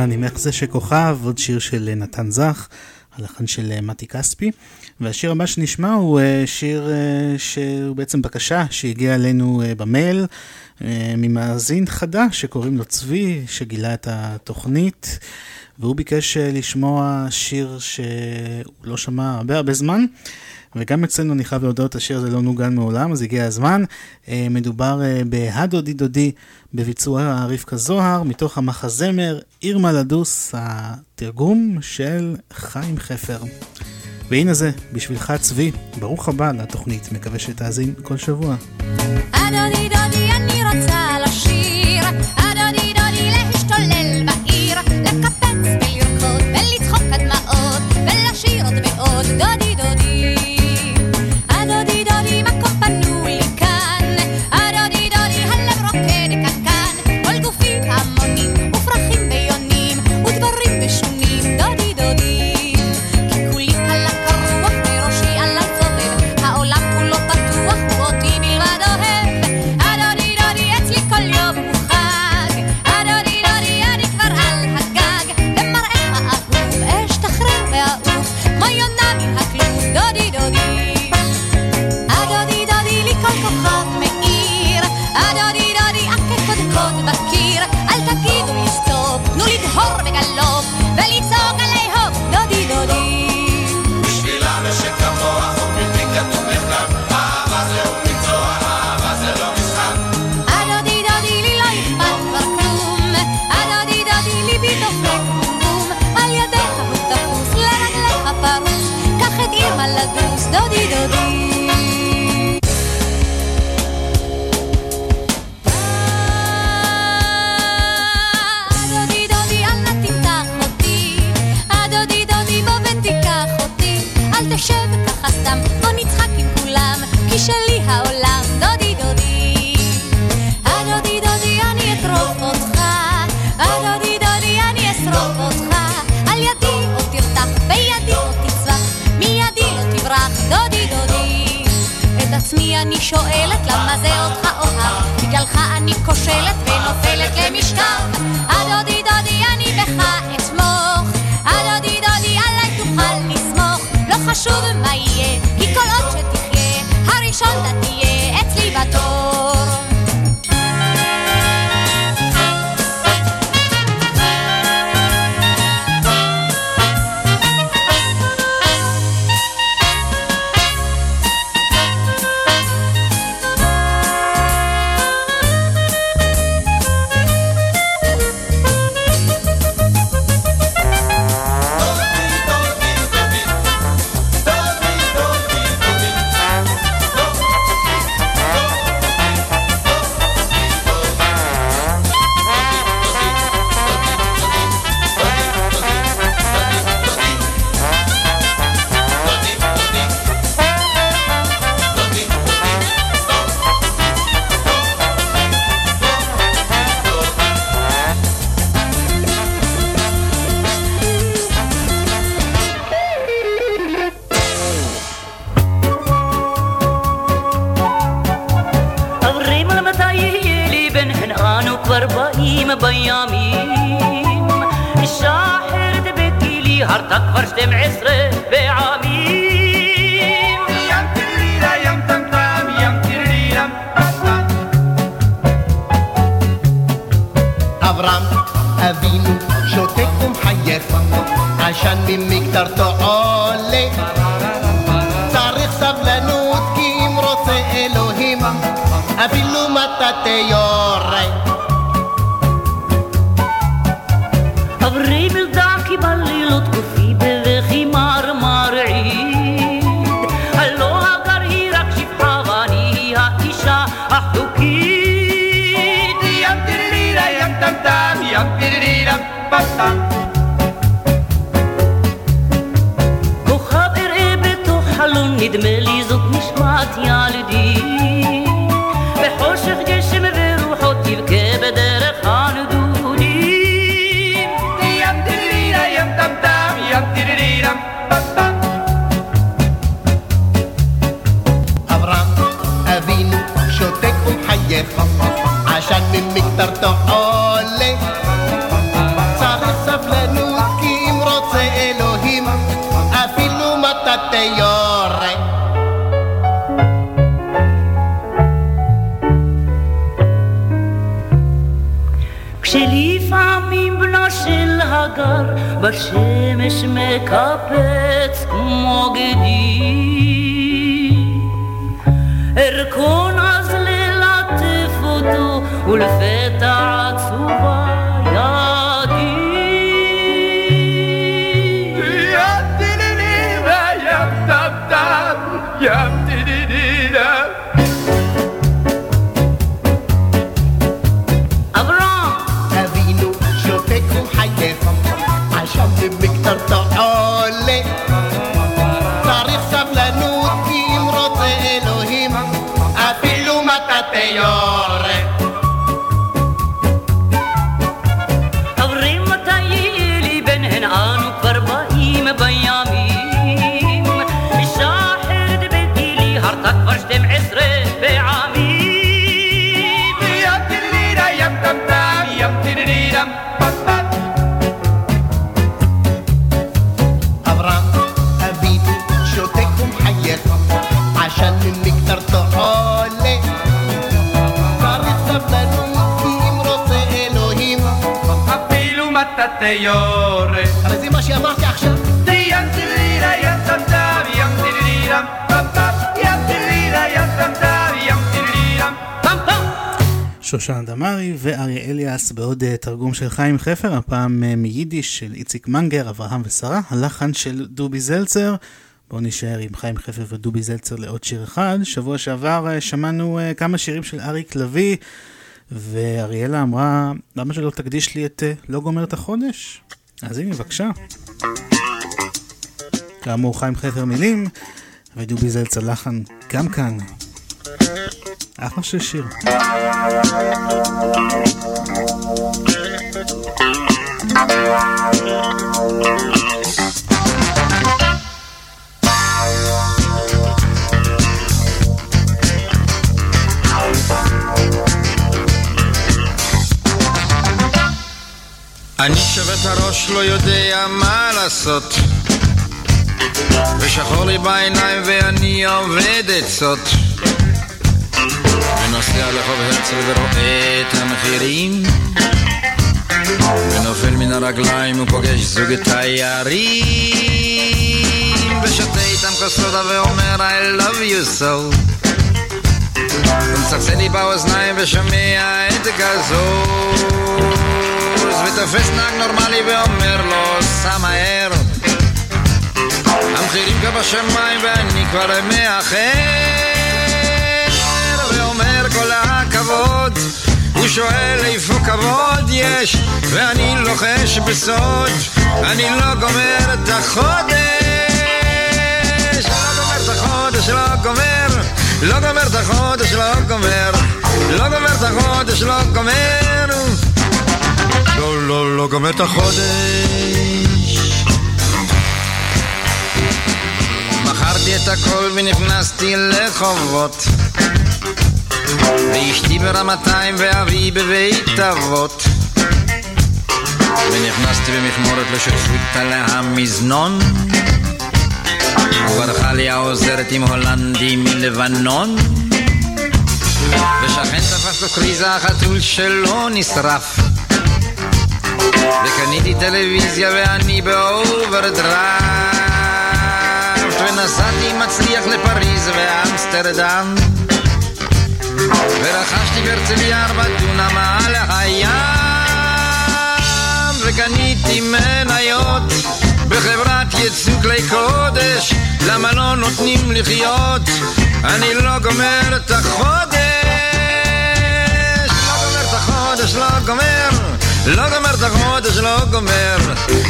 דיין עם איך זה שכוכב, עוד שיר של נתן זך, הלחן של אה, מתי כספי. והשיר הבא שנשמע הוא אה, שיר אה, שהוא בעצם בקשה שהגיעה אלינו אה, במייל אה, ממאזין חדש שקוראים לו צבי, שגילה את התוכנית, והוא ביקש אה, לשמוע שיר שהוא לא שמע הרבה הרבה זמן. וגם אצלנו אני חייב להודות, השיר הזה לא נוגן מעולם, אז הגיע הזמן. אה, מדובר אה, בהדודי דודי בביצוע רבקה זוהר, מתוך המחזמר עיר מלדוס, התרגום של חיים חפר. והנה זה, בשבילך צבי, ברוך הבא לתוכנית, מקווה שתאזין כל שבוע. אדוני דודי אני רוצה שואלת למה זה אותך אוהב, בגללך אני כושלת ונופלת למשטר. של חיים חפר, הפעם אה, מיידיש של איציק מנגר, אברהם ושרה, הלחן של דובי זלצר. בואו נישאר עם חיים חפר ודובי זלצר לעוד שיר אחד. שבוע שעבר אה, שמענו אה, כמה שירים של אריק לביא, ואריאלה אמרה, למה שלא תקדיש לי את לא גומר את החודש? אז הנה, בבקשה. כאמור, חיים חפר מילים, ודובי זלצר לחן גם כאן. אחלה של שיר. אני שובת הראש לא יודע מה לעשות ושחור לי בעיניים ואני עובד עצות. ונוסע לחוב הרצל ורואה את המחירים ונופל מן הרגליים ופוגש זוג תיירים. ושותה איתם כוס סודה ואומר I love you so. ומצחצן לי באוזניים ושומע את גזוז ותופס נהג נורמלי ואומר לו סע מהר. המחירים כבר בשמיים ואני כבר מאחר. ואומר כל הכבוד שואל איפה כבוד יש? ואני לוחש בסוד אני לא גומר את החודש. לא גומר את החודש, לא גומר. לא גומר את החודש, לא גומר. לא גומר את החודש, לא גומר. לא, לא, לא גומר את החודש. מכרתי את הכל ונכנסתי לחובות ואשתי ברמתיים ואבי בבית אבות. ונכנסתי במכמורת לשותפות על המזנון. וברחה לי העוזרת עם הולנדי מלבנון. ושכן תפס לו קריזה החתול שלו נשרף. וקניתי טלוויזיה ואני באוברדרפט. ונסעתי מצליח לפריז ואמסטרדם ורכשתי בהרצליה ארבע דונם על הים וקניתי מניות בחברת ייצוא כלי קודש. למה לא נותנים לחיות? אני לא גומר את החודש. לא גומר את החודש, לא גומר. לא גומר את החודש, לא גומר.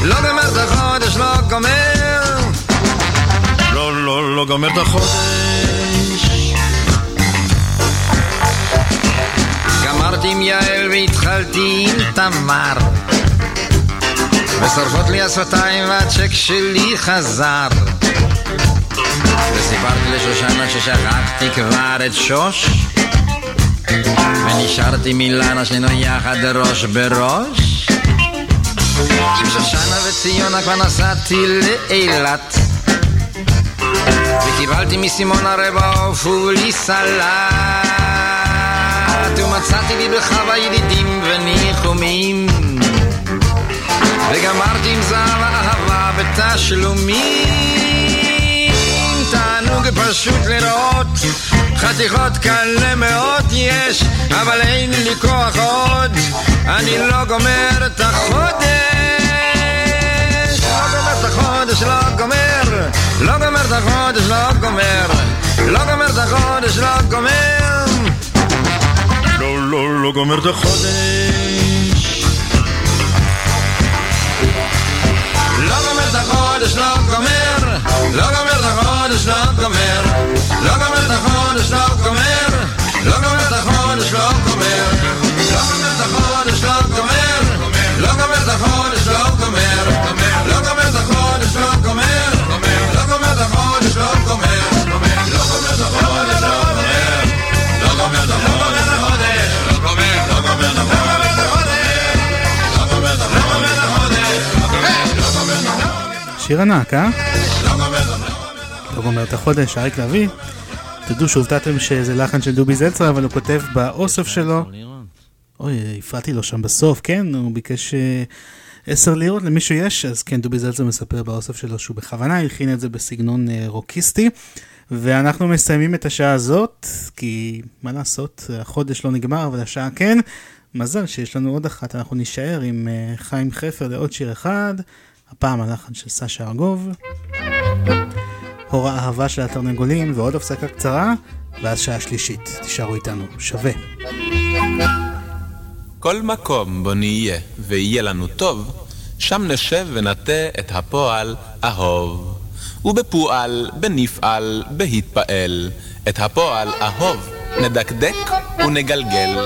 לא גומר את החודש, לא גומר. לא, לא, לא גומר את החודש גמרתי עם יעל והתחלתי עם תמר. ושורפות לי השפתיים והצ'ק שלי חזר. וסיפרתי לשושנה ששכחתי כבר את שוש. ונשארתי מילנה שנינו יחד ראש בראש. עם שושנה וציונה כבר נסעתי לאילת. וקיבלתי מסימונה רבע עוף ובלי סלט ומצאתי לי בחווה ידידים וניחומים. וגמרתי עם זהב אהבה בתשלומים. תענוג פשוט לראות חתיכות כאלה מאוד יש אבל אין לי כוח עוד. אני לא גומר את החודש. לא גומר את החודש, לא גומר. לא גומר את החודש, לא גומר. לא גומר את החודש, לא גומר לא, לא גומר את החודש. לא גומר את החודש, לא גומר. לא גומר את החודש, לא גומר. לא גומר את החודש, לא גומר. לא גומר את החודש, לא גומר. לא גומר את החודש, לא גומר. לא גומר את החודש, לא גומר. לא גומר את החודש, לא גומר. לא גומר את החודש, לא גומר. שיר ענק, אה? לא גומר את החודש, אריק לביא. תדעו שהופתעתם שזה לחן של דובי זלצר, אבל הוא כותב באוסף שלו... אוי, הפרעתי לו שם בסוף, כן, הוא ביקש אה, עשר לירות למישהו יש, אז כן, דובי זלצר מספר באוסף שלו שהוא בכוונה הכין את זה בסגנון אה, רוקיסטי. ואנחנו מסיימים את השעה הזאת, כי מה לעשות, החודש לא נגמר, אבל השעה כן. מזל שיש לנו עוד אחת, אנחנו נישאר עם אה, חיים חפר לעוד שיר אחד, הפעם הלחן של סשה ארגוב. הוראה אהבה של התרנגולים ועוד הפסקה קצרה, ואז שעה שלישית. תישארו איתנו, שווה. כל מקום בו נהיה ויהיה לנו טוב, שם נשב ונטה את הפועל אהוב. ובפועל, בנפעל, בהתפעל, את הפועל אהוב, נדקדק ונגלגל.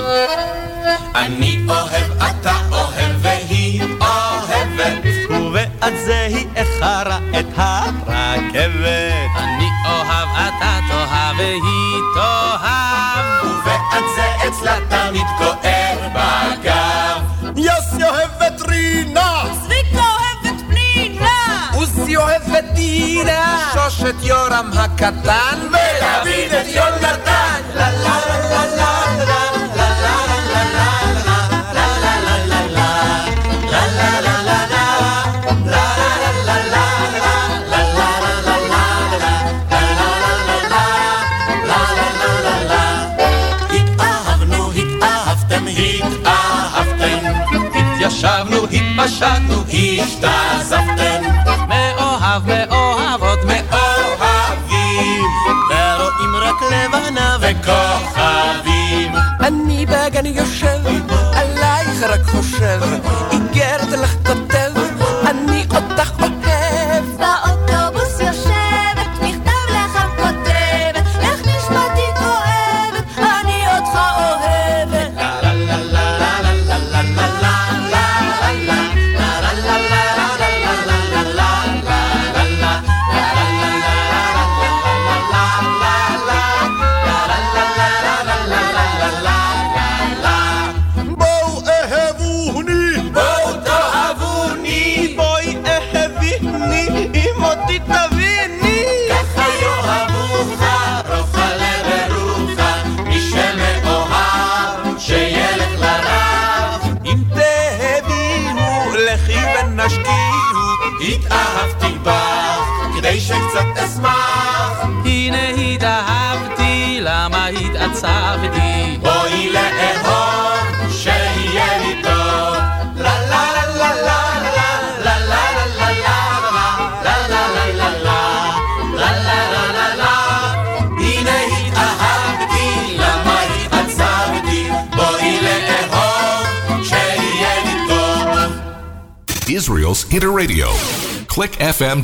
אני אוהב, אתה אוהב, והיא אוהבת. ובעד זה היא איחרה את הרכבת. אני אוהב, אתה תאהב, והיא תאהב. ובעד זה אצלה תמיד כואב בגב. יוסי אוהב את רינה! צביקה אוהב את פנינה! עוזי אוהב את דינה! שוש את יורם הקטן! ודוד את יונתן! לה לה לה לה לה התפשטנו, השתזפתם. מאוהב, מאוהבות, מאוהבים, ורואים רק לבנה וכוכבים. אני בגן יושב, עלייך רק חושב,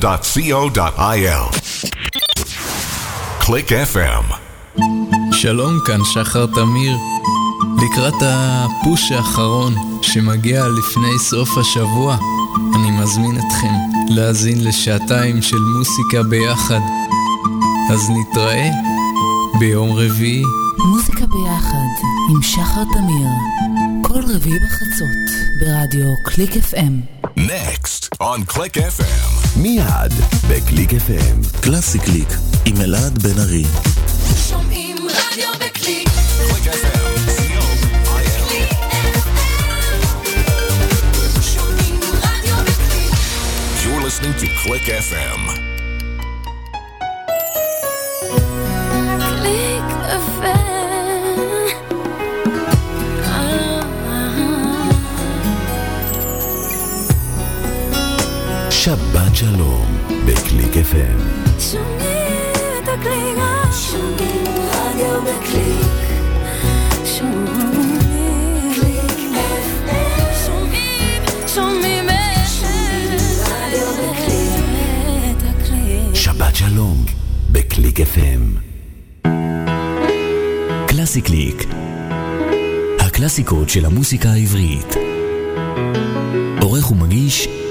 clickfm.co.il. Click FM. שלום, כאן שחר תמיר. לקראת הפוש האחרון שמגיע לפני סוף השבוע, אני מזמין אתכם להאזין לשעתיים של מוסיקה ביחד. אז נתראה ביום רביעי. מוזיקה ביחד עם שחר תמיר, כל רביעי בחצות ברדיו קליק FM. Next on Click FM. מיד בקליק FM. קלאסי קליק עם אלעד בן ארי. שומעים רדיו בקליק. Click FM. שומעים רדיו בקליק. You're listening to Click FM. שבת שלום בקליק FM. שומעים את הקליק. שומעים רדיו בקליק. שבת שלום בקליק FM. קלאסי קליק. הקלאסיקות של המוסיקה העברית. עורך ומגיש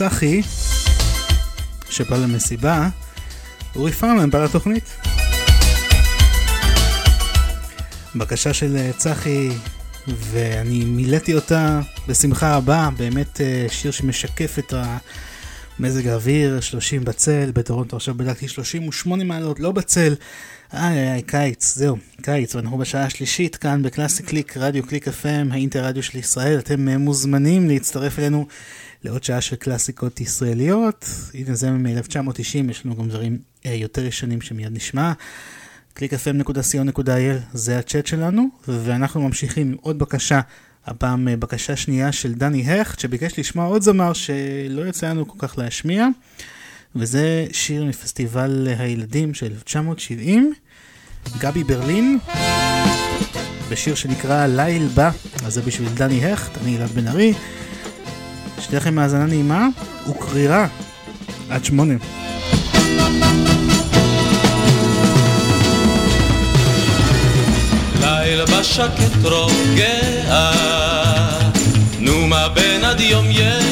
לצחי, שבא למסיבה, אורי פרמן בא לתוכנית. בקשה של אה, צחי, ואני מילאתי אותה בשמחה רבה, באמת אה, שיר שמשקף את מזג האוויר, 30 בצל, בטורונטו עכשיו בדקתי 38 מעלות, לא בצל. איי איי קיץ, זהו, קיץ, ואנחנו בשעה השלישית כאן בקלאסי קליק, רדיו קליק FM, האינטר רדיו של ישראל, אתם אה, מוזמנים להצטרף אלינו לעוד שעה של קלאסיקות ישראליות. הנה זה מ-1990, יש לנו גם דברים אה, יותר ישנים שמיד נשמע. www.clickfm.co.il זה הצ'אט שלנו, ואנחנו ממשיכים עם עוד בקשה, הפעם אה, בקשה שנייה של דני הכט, שביקש לשמוע עוד זמר שלא יצא לנו כל כך להשמיע, וזה שיר מפסטיבל הילדים של 1970, גבי ברלין, בשיר שנקרא ליל בא, אז זה בשביל דני הכט, אני אלעד בן ארי. שתהיה לכם האזנה נעימה וקרירה עד שמונה. לילה בשקט רוגע, נו מה בין עד יום יאור,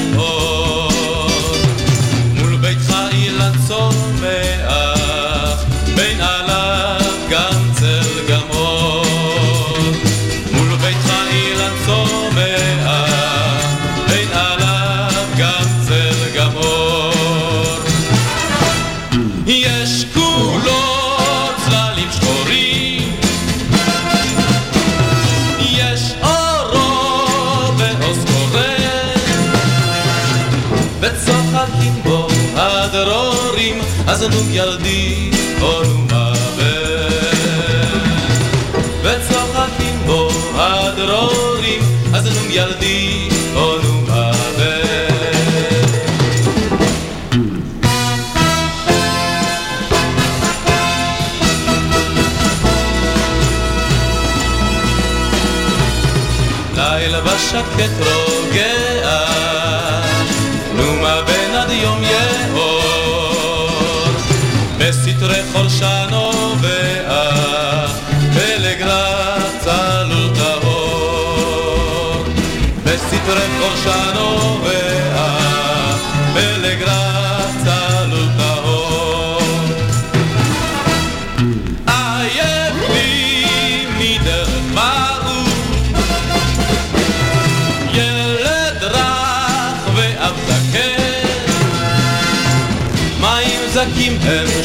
chaque être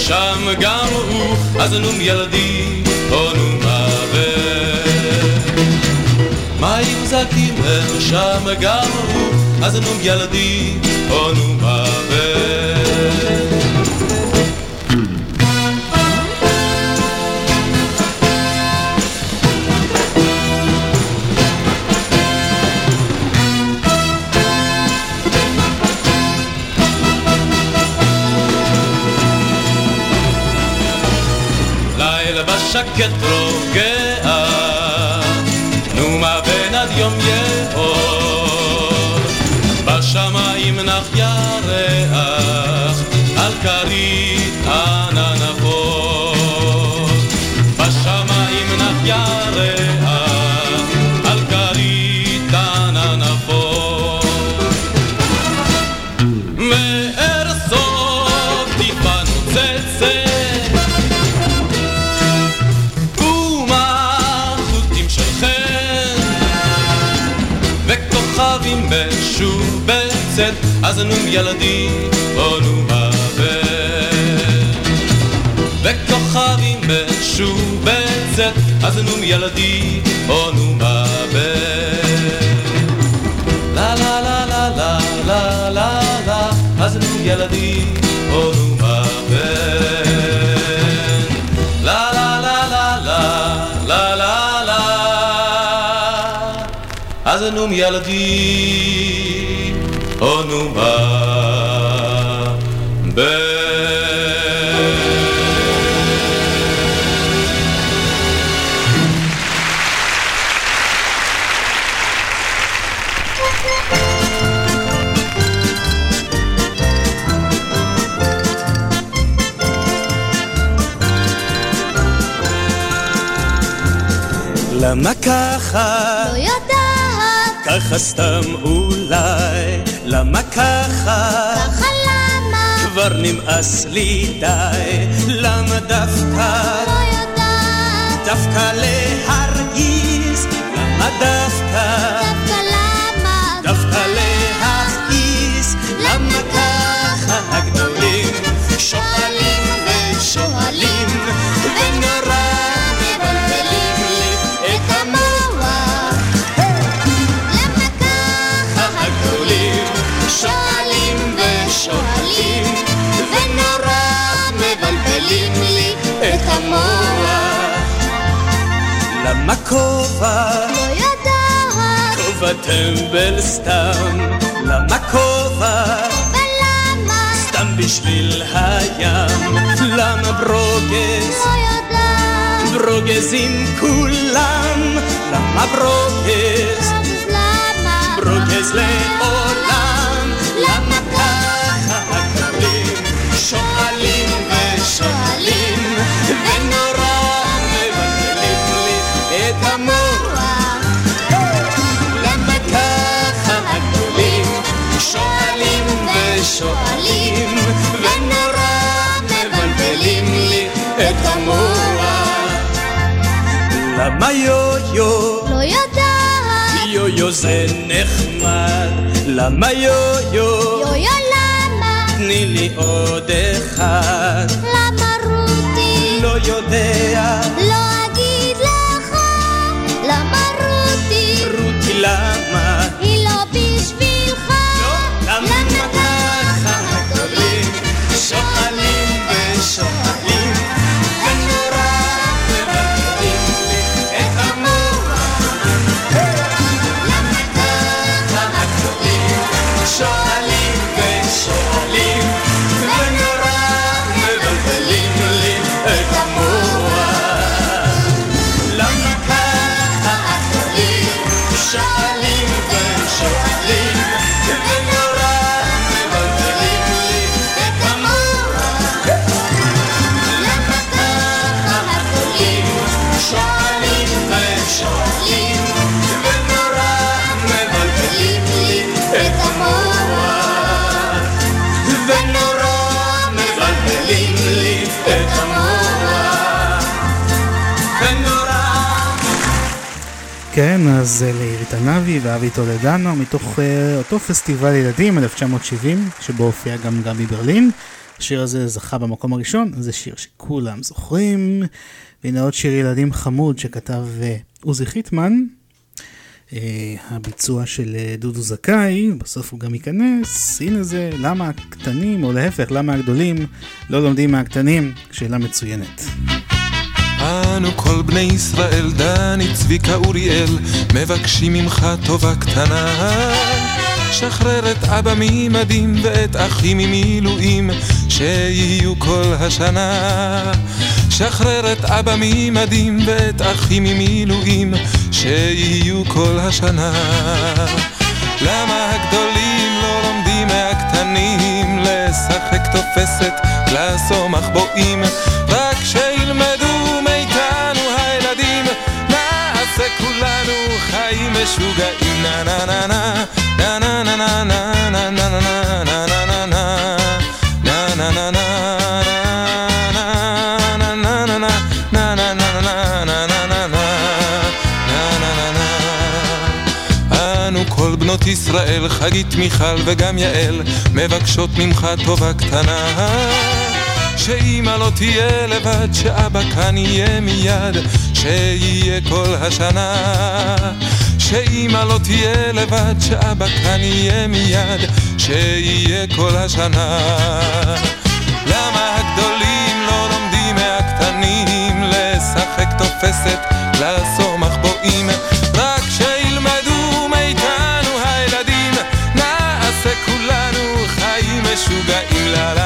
שם גם הוא אז נום ילדי או נום מוות זקים הם שם גם הוא אז נום ילדי או נום מוות נום ילדי או נום הבן וכוכבים משובצת אז נום ילדי או נום הבן לה לה לה לה לה לה לה לה אז נום ילדי או נום הבן לה לה לה לה לה לה לה לה אז נום ילדי למה ככה? לא יודעת. ככה סתם אולי. למה ככה? ככה למה? כבר נמאס לי די. למה דווקא? לא יודעת. דווקא להרגיז? למה דווקא? דווקא למה? דווקא להכעיס? למה ככה הגדולים שואלים למה כובע? לא יודעת. כובע טמבל סתם למה כובע? ולמה? סתם בשביל הים למה ברוגז? לא יודעת. ברוגז עם כולם למה ברוגז? אז למה? ברוגז לעולם ושואלים ונורא מבלבלים לי את המוח למה יו-יו? לא יודעת. יו-יו זה נחמד, למה יו-יו? יו-יו למה? תני לי עוד אחד. למה רותי? לא יודע. לא special. אז אה, לעירית ענבי ואבי טולדנו מתוך אה, אותו פסטיבל ילדים 1970, שבו הופיע גם גבי ברלין. השיר הזה זכה במקום הראשון, זה שיר שכולם זוכרים. והנה עוד שיר ילדים חמוד שכתב אה, עוזי חיטמן. הביצוע של דודו זכאי, בסוף הוא גם ייכנס. הנה זה, למה הקטנים, או להפך, למה הגדולים לא לומדים מהקטנים? שאלה מצוינת. אנו כל בני ישראל, דני, צביקה, אוריאל, מבקשים ממך טובה קטנה. שחרר את אבא ממדים ואת אחי ממילואים, שיהיו כל השנה. שחרר את אבא ממדים ואת אחי ממילואים, שיהיו כל השנה. למה הגדולים לא לומדים מהקטנים לשחק תופסת, או מחבואים? רק שילמדו משוגעים. נה נה נה נה נה נה נה נה נה נה נה נה נה בנות ישראל, חגית מיכל וגם יעל, מבקשות ממך טובה קטנה. שאמא לא תהיה לבד, שאבא כאן יהיה מיד, שיהיה כל השנה. שאמא לא תהיה לבד, שאבא כאן יהיה מיד, שיהיה כל השנה. למה הגדולים לא לומדים מהקטנים לשחק תופסת, לעשור מחבואים? רק שילמדו מאיתנו הילדים, נעשה כולנו חיים משוגעים. לה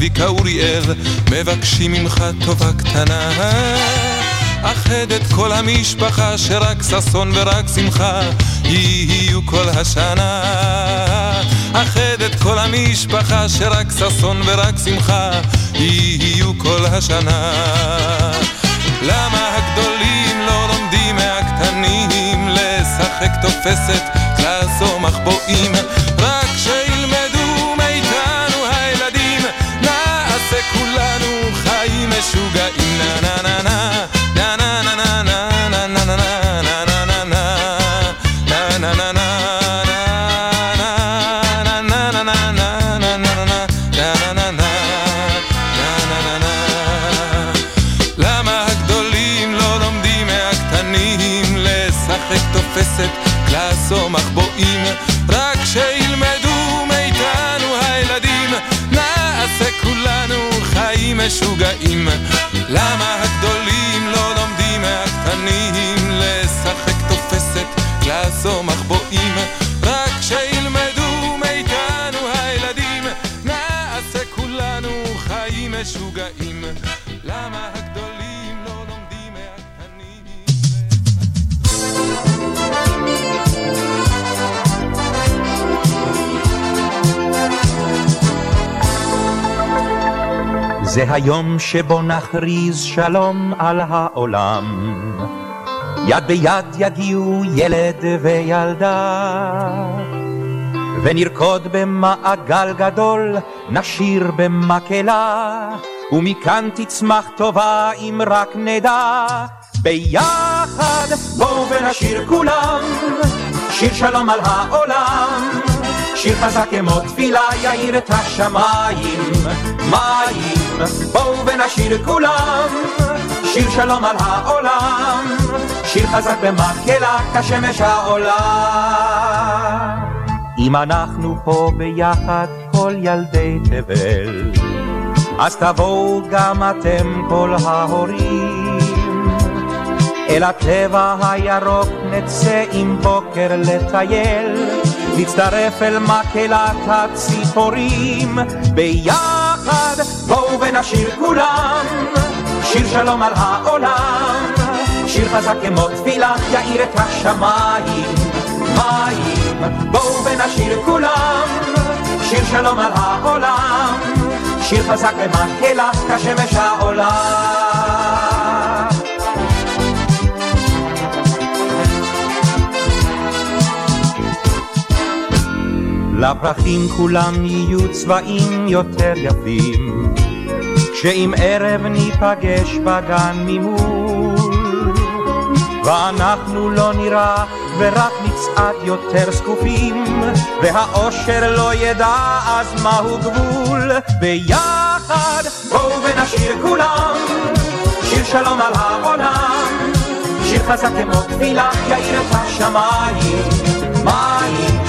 צביקה, אוריאל, מבקשים ממך טובה קטנה. אחד את כל המשפחה, שרק ששון ורק שמחה יהיו כל השנה. אחד את כל המשפחה, שרק ששון ורק שמחה יהיו כל השנה. למה הגדולים לא לומדים מהקטנים לשחק תופסת, קלאס או מחבואים? משוגעים. נה נה נה נה נה נה נה נה נה נה נה נה לא תופסת, קלאס או מחבואים? רק שילמדו מאיתנו הילדים, נעשה כולנו חיים משוגעים. למה הגדולים לא לומדים מהקטנים לשחק תופסת, קלאס או מחבואים? זה היום שבו נכריז שלום על העולם. יד ביד יגיעו ילד וילדה, ונרקוד במעגל גדול, נשיר במקהלה, ומכאן תצמח טובה אם רק נדע. ביחד בואו ונשיר כולם, שיר שלום על העולם. שיר חזק כמו תפילה יאיר את השמיים, מים, בואו ונשיר כולם, שיר שלום על העולם, שיר חזק במקהלה כשמש העולם. אם אנחנו פה ביחד כל ילדי תבל, אז תבואו גם אתם כל ההורים. אל הטבע הירוק נצא עם בוקר לטייל, נצטרף אל מקהלת הציפורים, ביחד בואו ונשיר כולם, שיר שלום על העולם, שיר חזק כמו תפילה יאיר את השמיים, מים, בואו ונשיר כולם, שיר שלום על העולם, שיר חזק במקהלה כשמש העולה. לפרחים כולם יהיו צבעים יותר יפים, כשעם ערב ניפגש בגן ממול, ואנחנו לא נראה ורק נצעד יותר זקופים, והאושר לא ידע אז מהו גבול. ביחד בואו ונשיר כולם, שיר שלום על העולם, שיר חזק כמו תפילה יאיר את השמיים. מים,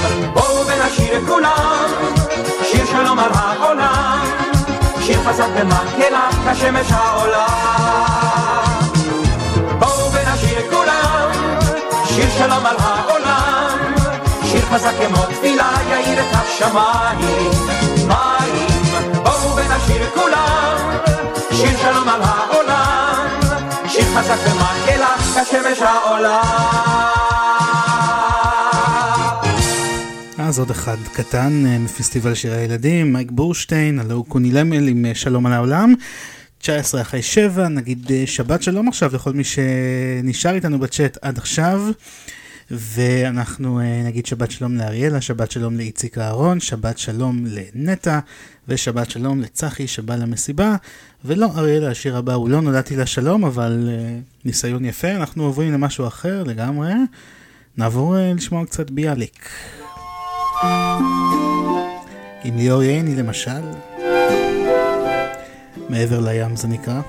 בואו ונשיר כולם, שיר שלום על העולם, שיר חזק במקהלה כשמש העולה. בואו ונשיר כולם, שיר שלום על העולם, שיר חזק כמו תפילה יאיר את השמיים. מים, בואו ונשיר כולם, שיר שלום על העולם, שיר חזק במקהלה כשמש העולה. אז עוד אחד קטן אה, מפסטיבל שירי הילדים, מייק בורשטיין, הלו הוא קוני למל עם אה, שלום על העולם. 19 אחרי 7, נגיד אה, שבת שלום עכשיו לכל מי שנשאר איתנו בצ'אט עד עכשיו. ואנחנו נגיד שבת שלום לאריאלה, שבת שלום לאיציק אהרון, שבת שלום לנטע, ושבת שלום לצחי שבא למסיבה. ולא, אריאלה, השיר הבא הוא לא נולדתי לשלום, אבל ניסיון יפה. אנחנו עוברים למשהו אחר לגמרי. נעבור לשמוע קצת ביאליק. עם ליאור ייני למשל, מעבר לים זה נקרא.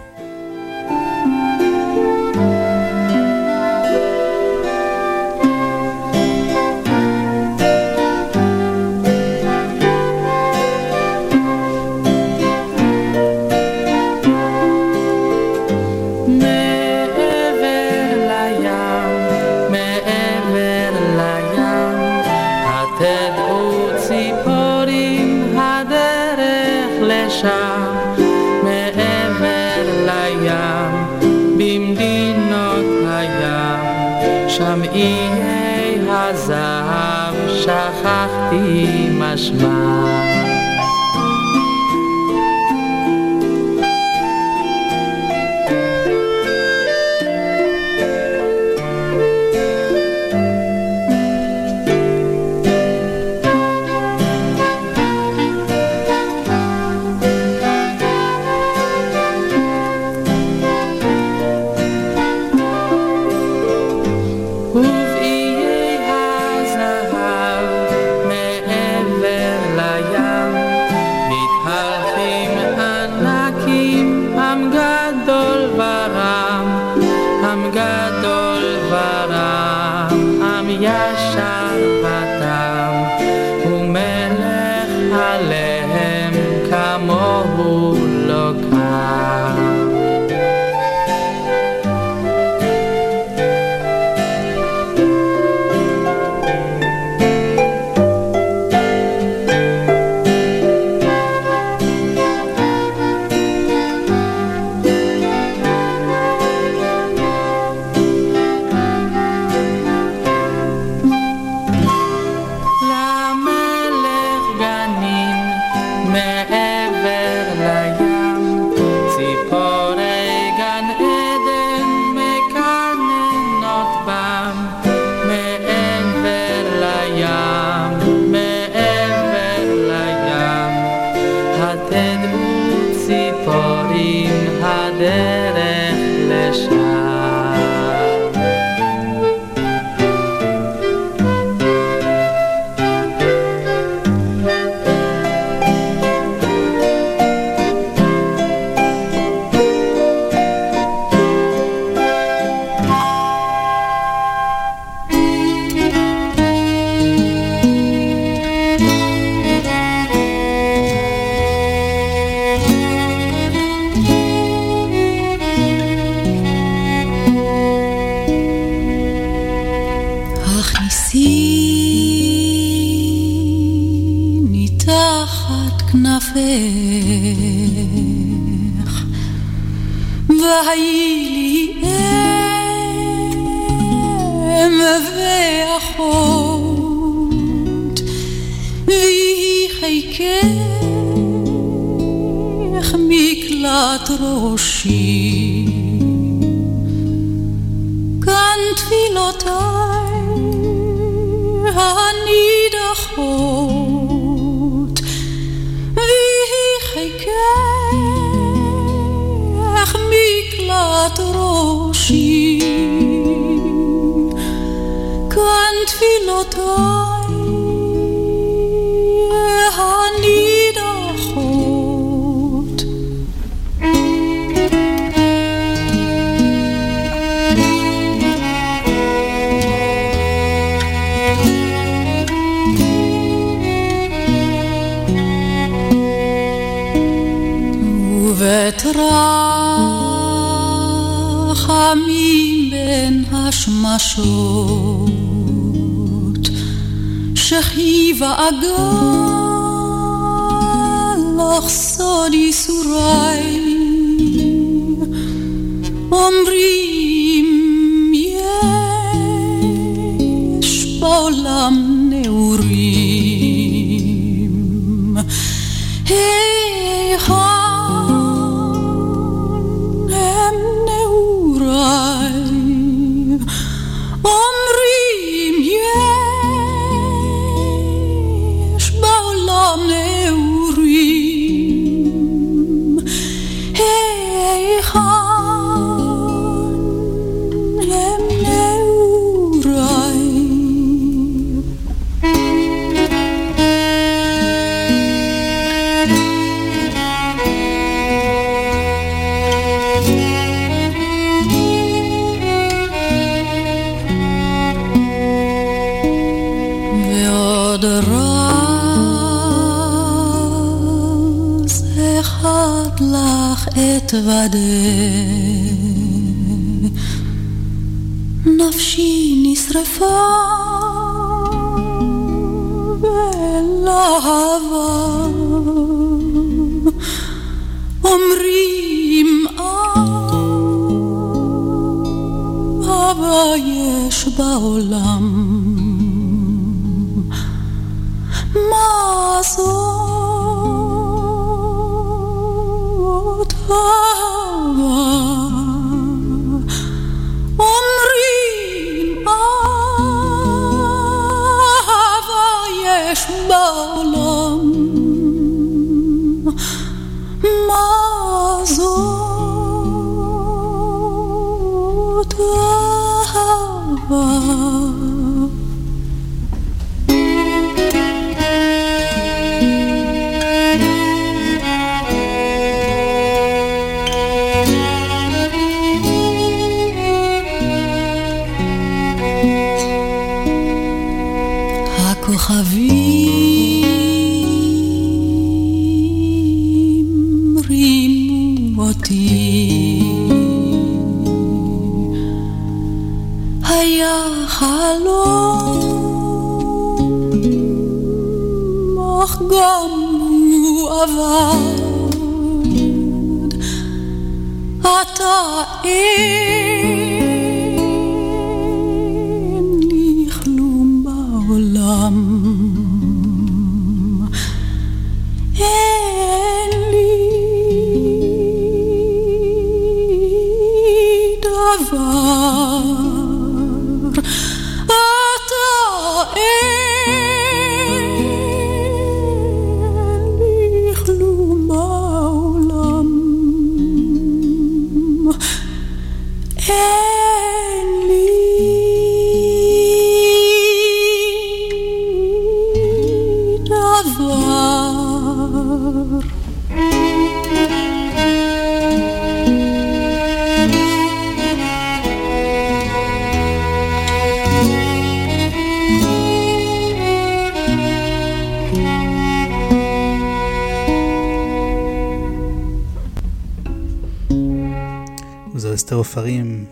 אסתר עופרים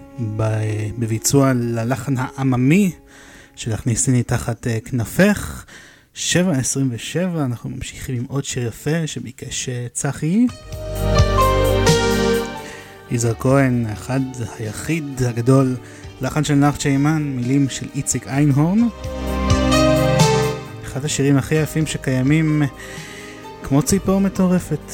בביצוע ללחן העממי של הכניסיני תחת אה, כנפך. 7.27, אנחנו ממשיכים עם עוד שיר יפה שביקש אה, צחי. יזהר כהן, האחד היחיד הגדול, לחן של נחצ'ה אימן, מילים של איציק איינהורן. אחד השירים הכי יפים שקיימים, כמו ציפור מטורפת.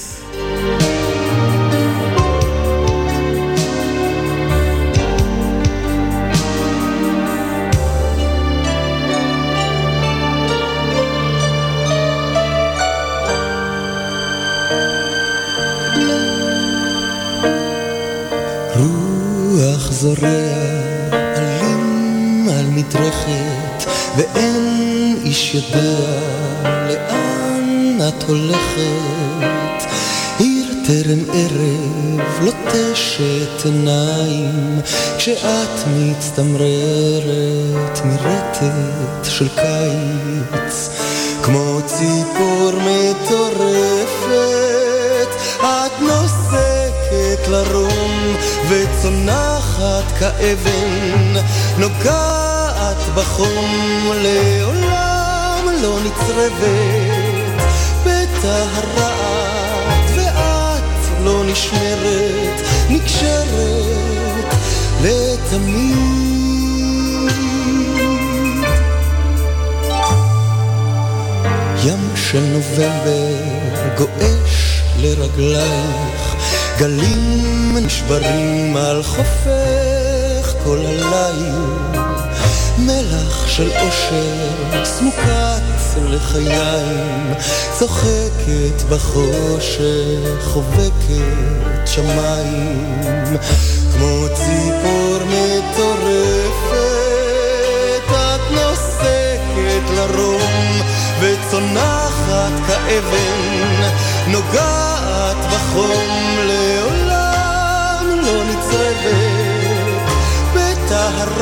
זורע עלים על מדרכת ואין איש יודע לאן את הולכת. עיר טרם ערב לוטשת עיניים כשאת מצטמררת מרטט של קיץ. כמו ציפור מטורפת את נוסקת לרום וצונחת כאבן נוגעת בחום לעולם לא נצרבת. בטהרת ואת לא נשמרת נקשרת לתמיד. ים של נובמבר גועש לרגלייך גלים נשברים על חופך כל הליל. מלח של אושר סמוקת לחיים צוחקת בחושך חובקת שמיים. כמו ציפור מטורפת את נוסקת לרום וצונחת כאבן נוגעת בחום לעולם לא נצרבת בטהרת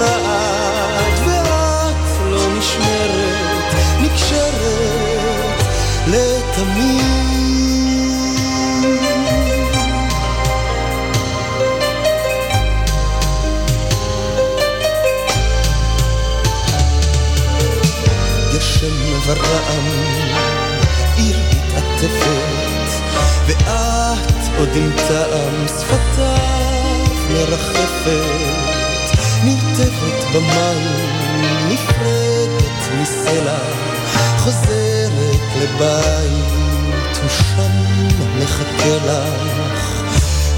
ואת לא נשמרת נקשרת לתמיד. ורעם, עיר מתעטפת, ואת עוד עם טעם שפתיו מרחפת, נרטבת במים, נפרדת מסלע, חוזרת לבית, ושם מחכה לך,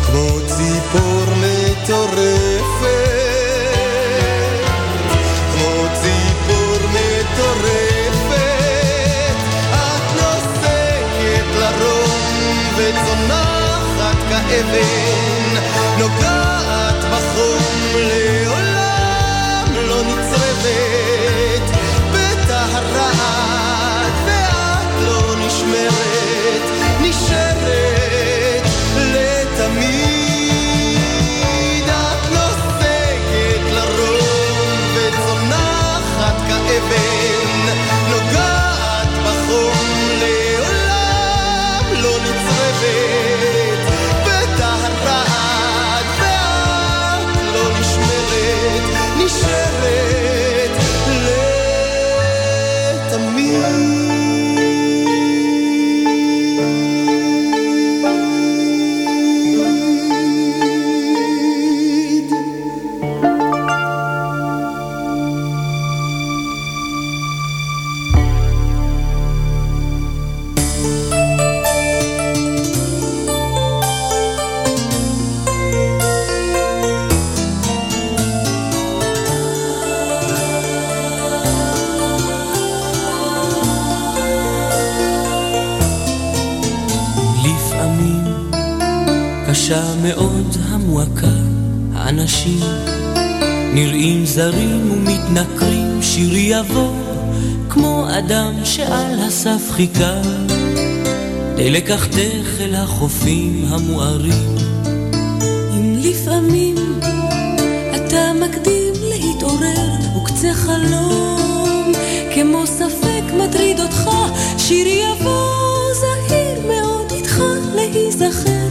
כמו ציפור מטורפת, כאבן, נוגעת בחום לעולם לא נצרבת, בטהרת ואת לא נשמרת, נשארת יבוא כמו אדם שעל הסף חיכה, כדי לקחתך אל החופים המוארים. אם לפעמים אתה מקדים להתעורר וקצה חלום כמו ספק מטריד אותך שיר יבוא זהיר מאוד איתך להיזכר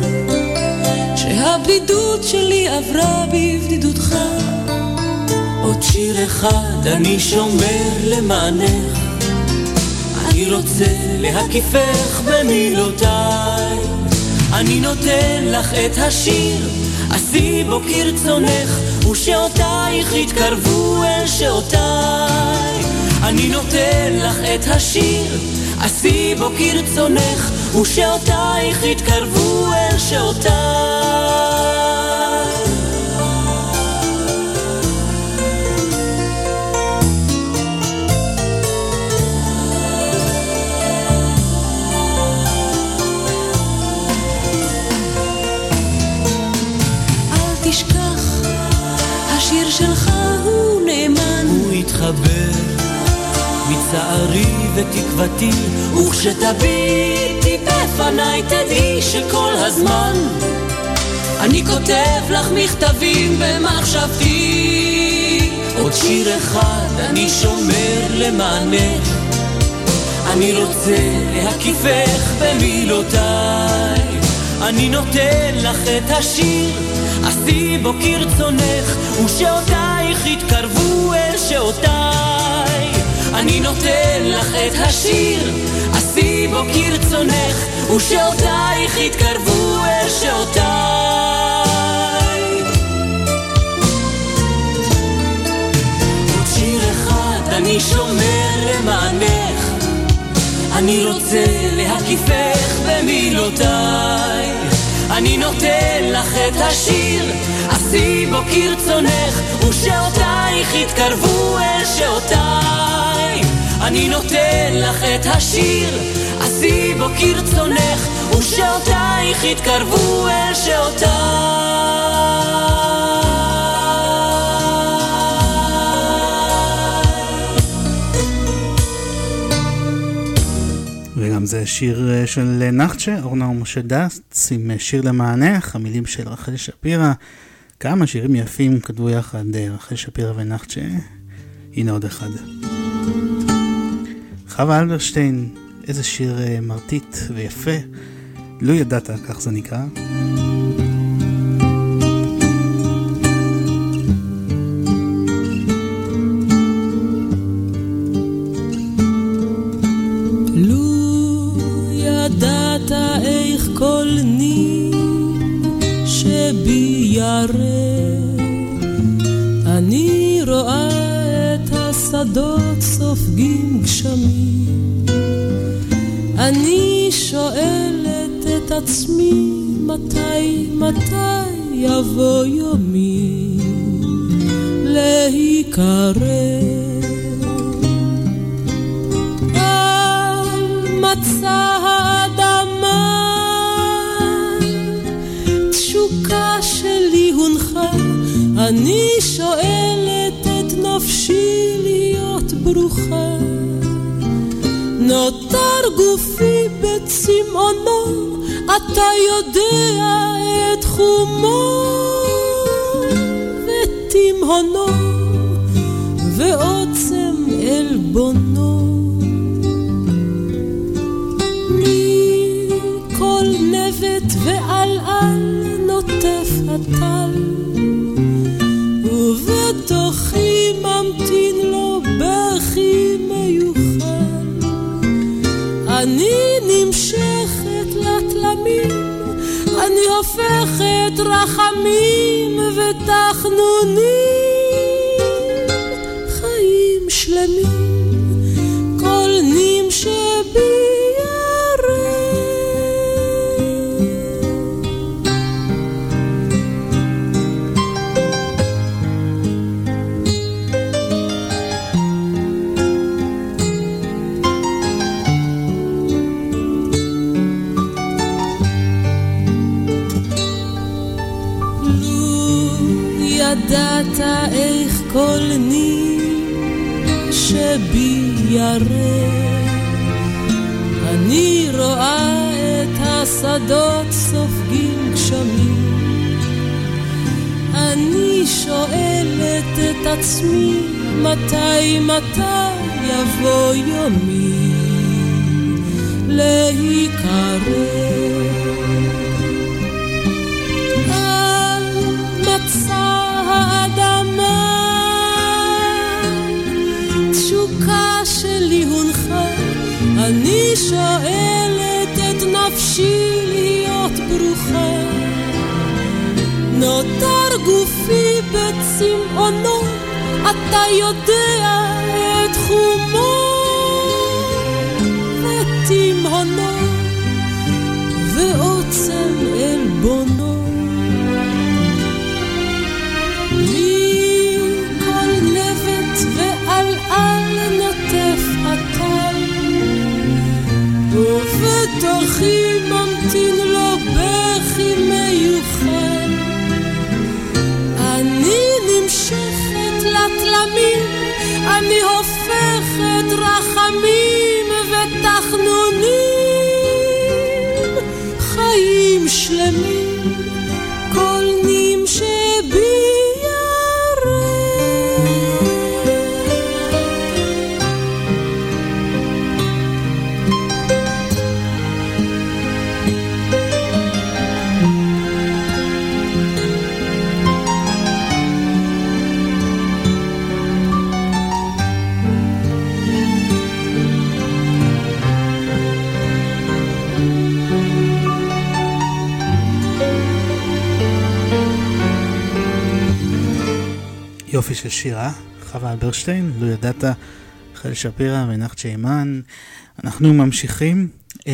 שהבדידות שלי עברה בבדידותך עוד שיר אחד אני שומר למענך, אני רוצה להקיפך במילותיי, אני נותן לך את השיר, עשי בו כרצונך, ושעותייך יתקרבו אל שעותיי. אני נותן לך את השיר, עשי בו כרצונך, ושעותייך יתקרבו אל שעותיי. מצערי ותקוותי, וכשתביטי בפניי תדעי שכל הזמן אני כותב לך מכתבים במחשבתי. עוד שיר אחד אני שומר למענך, אני רוצה להקיפך במילותיי. אני נותן לך את השיר, עשי בו כרצונך, ושעותייך יתקרבו אל שעותיי. אני נותן לך את השיר, עשי בו כרצונך, ושעותייך יתקרבו אל שעותיי. עוד שיר אחד אני שומר למענך, אני רוצה להקיפך במילותיי. אני נותן לך את השיר, עשי בו כרצונך, ושעותייך יתקרבו אל שעותיי. אני נותן לך את השיר, עשי בו כרצונך, ושעותייך יתקרבו אל וגם זה שיר אה, של נחצ'ה, אורנה ומשה דסט, עם אה, שיר למענך, המילים של רחל שפירא. כמה שירים יפים כתבו יחד אה, רחל שפירא ונחצ'ה. הנה עוד אחד. חווה אלברשטיין, איזה שיר מרטיט ויפה. לו ידעת, כך זה נקרא. סופגים גשמים. אני שואלת את עצמי מתי, מתי יבוא יומי להיקרא. על מצע האדמה תשוקה שלי הונחה אני שואלת את נפשי להיות ברוכה גופי בצמאונו אתה יודע את חומו ותימהונו ועוצם עלבונו מכל נבט ועלעל נוטף הטל הופכת רחמים ותחנונים חיים שלמים כל נים שבי ירא אני רואה את השדות סופגים גשמים. אני שואלת את עצמי מתי מתי יבוא יומי להיקרא אני שואלת את נפשי להיות ברוכה. נותר גופי בצמאונו אתה יודע את חומו יופי של שירה, חווה אלברשטיין, לו ידעת, חל שפירא ונחצ'ה אימן. אנחנו ממשיכים, אה,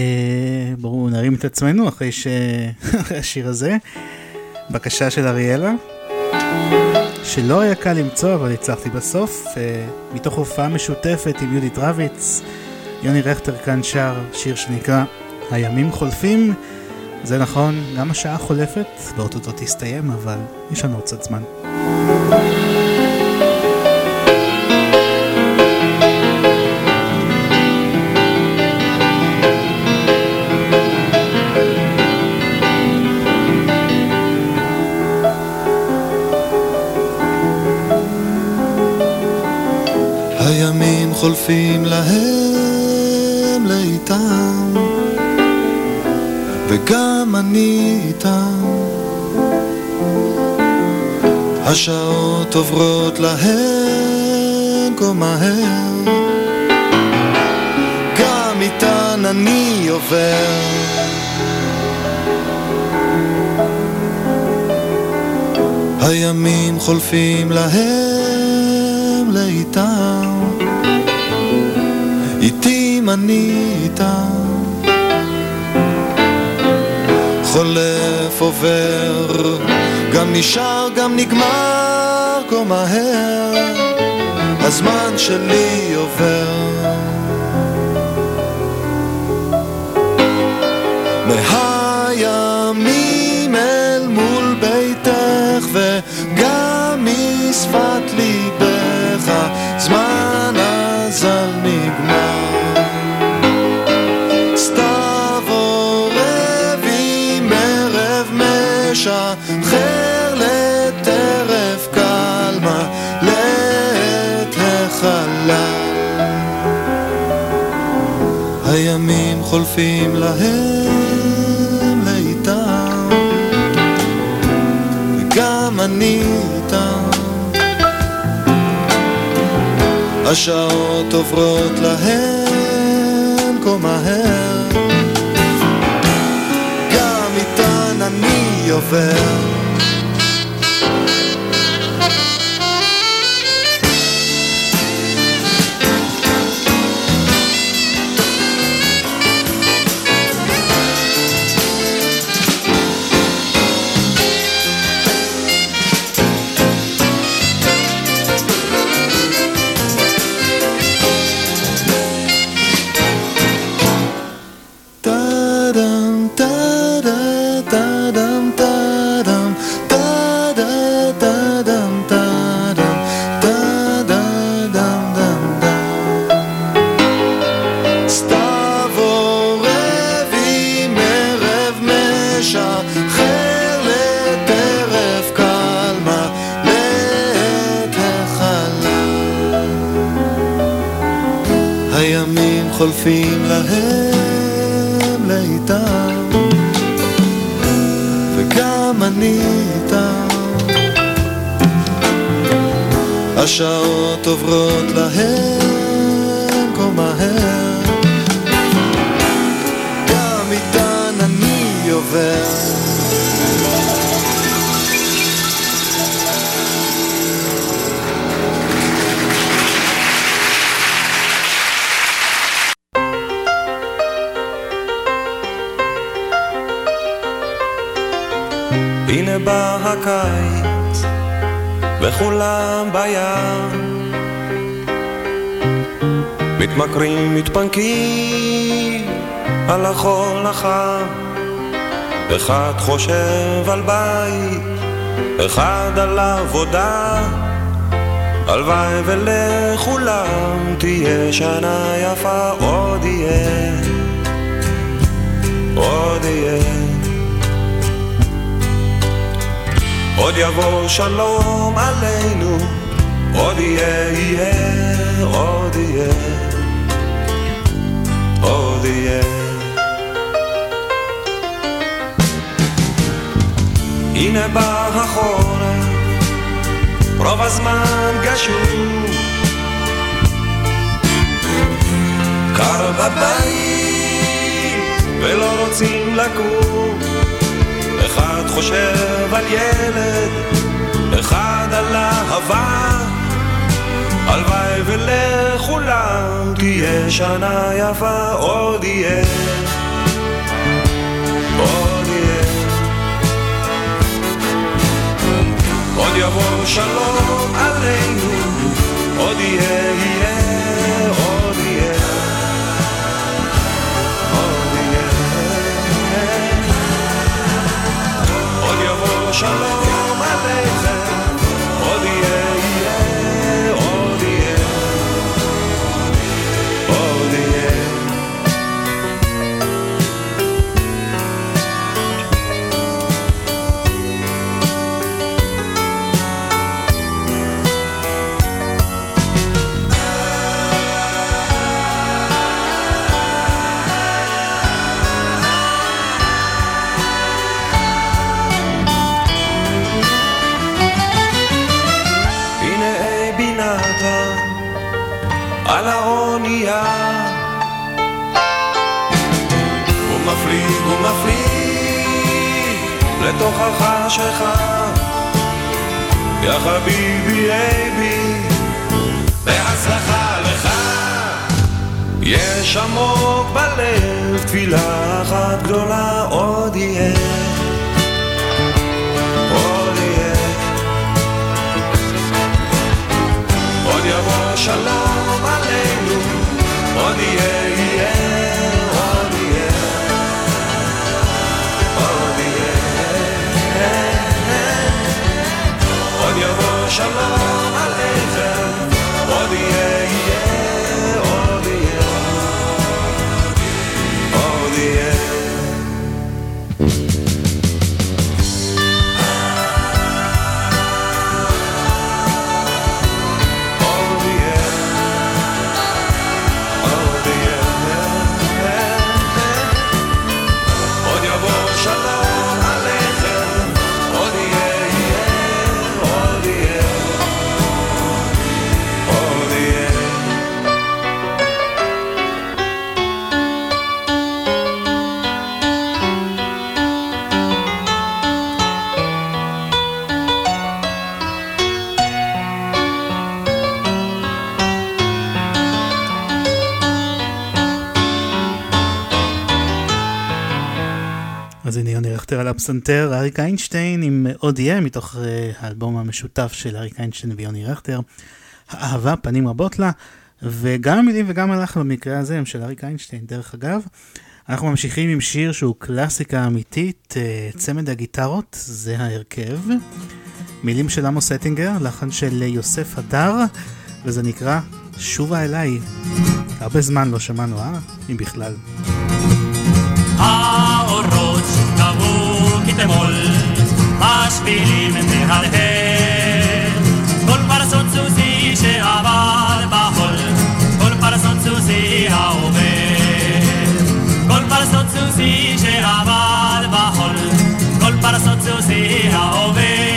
ברור, נרים את עצמנו אחרי, ש... אחרי השיר הזה. בקשה של אריאלה, שלא היה קל למצוא, אבל הצלחתי בסוף, אה, מתוך הופעה משותפת עם יהודית רביץ, יוני רכטר כאן שר שיר שנקרא הימים חולפים. זה נכון, גם השעה חולפת, ואו-טו-טו תסתיים, אבל יש לנו עוד קצת זמן. הימים חולפים להם לאיתם, איתים אני איתם. חולף עובר, גם נשאר גם נגמר כה מהר, הזמן שלי עובר. חולפים להם לאיתם, וגם אני איתם. השעות עוברות להם כה מהר, גם איתן אני עובר. אחד חושב על בית, אחד על עבודה, הלוואי ולכולם תהיה שנה יפה, עוד יהיה, עוד יהיה. עוד יבוא שלום עלינו, עוד יהיה, יהיה, עוד יהיה, עוד יהיה. הנה בא החורף, רוב הזמן גשום. קר בבית, ולא רוצים לקום. אחד חושב על ילד, אחד על אהבה. הלוואי ולכולם תהיה שנה יפה, עוד יהיה. עוד עוד יבוא שלום עלינו, עוד יהיה, יהיה, עוד לתוך החשיכה יא חביבי אייבי בהצלחה לך. יש עמוק בלב תפילה אחת גדולה עוד יהיה. עוד יהיה. עוד יבוא שלום עלינו, עוד יהיה, יהיה, שלום עליכם, עוד יהיה, הפסנתר, אריק איינשטיין עם עוד יהיה, מתוך אה, האלבום המשותף של אריק איינשטיין ויוני רכטר. האהבה, פנים רבות לה, וגם המילים וגם הלחן במקרה הזה הם של אריק איינשטיין, דרך אגב. אנחנו ממשיכים עם שיר שהוא קלאסיקה אמיתית, אה, צמד הגיטרות, זה ההרכב. מילים של עמוס אטינגר, לחן של יוסף הדר, וזה נקרא שובה אליי. הרבה זמן לא שמענו, אה? אם בכלל. האורות קבעו כתמול, השבילים מהדהד. כל פרסות סוסי שעבר בחול, כל פרסות סוסי העובד. כל פרסות סוסי שעבר בחול, כל פרסות סוסי העובד.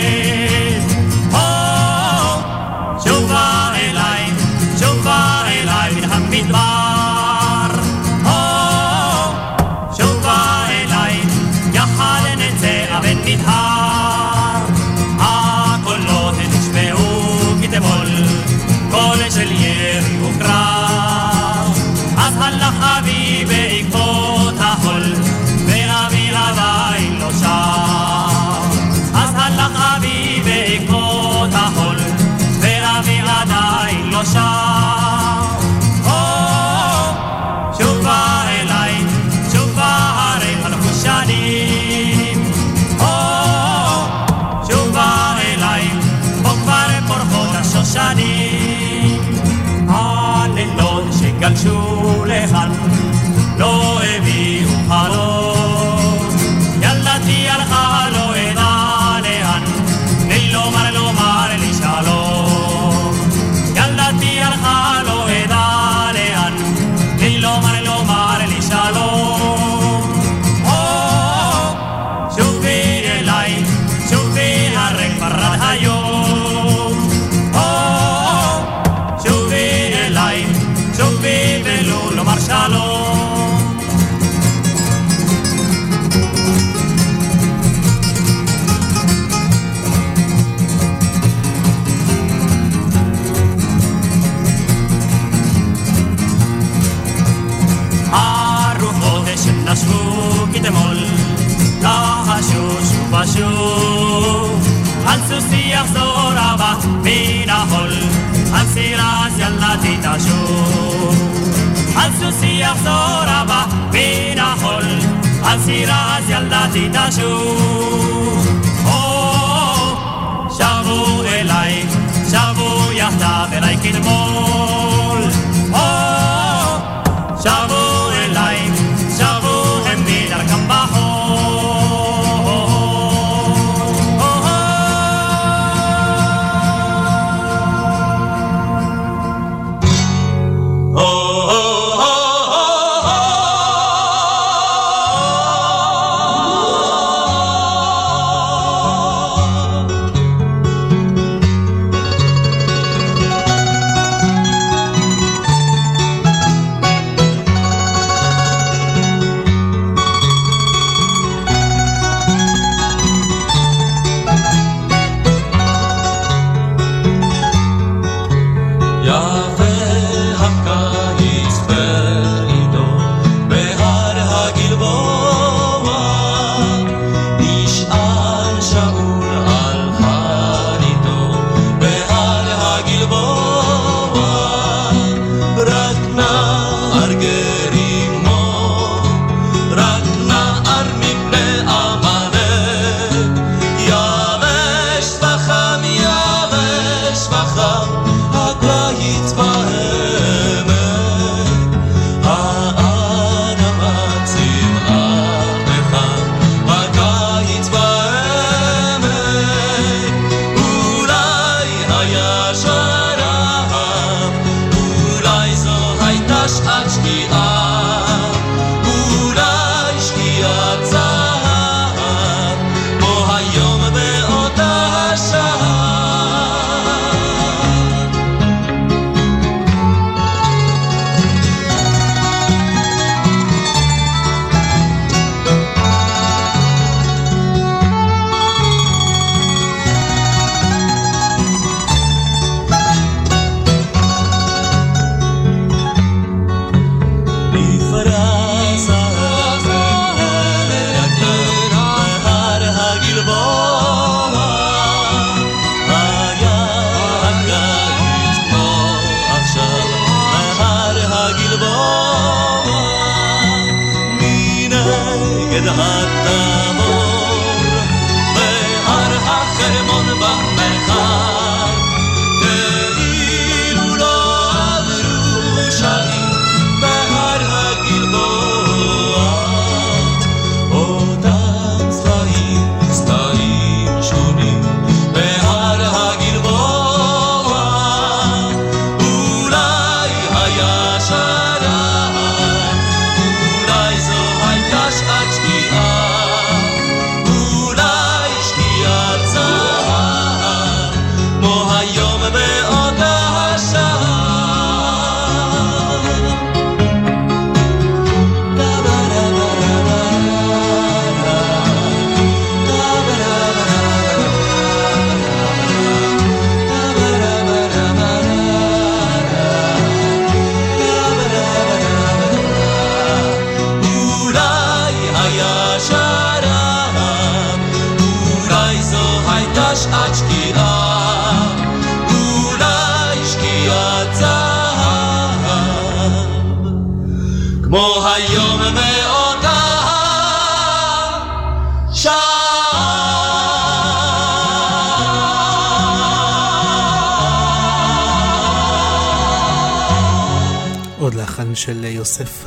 עדיין לא תשוב. על סוסי יחזור אבא מן החול, על אז ילדתי תשוב. על סוסי יחזור אבא מן החול, על אז ילדתי תשוב. שבו אליי, שבו יחדיו אליי כתמול.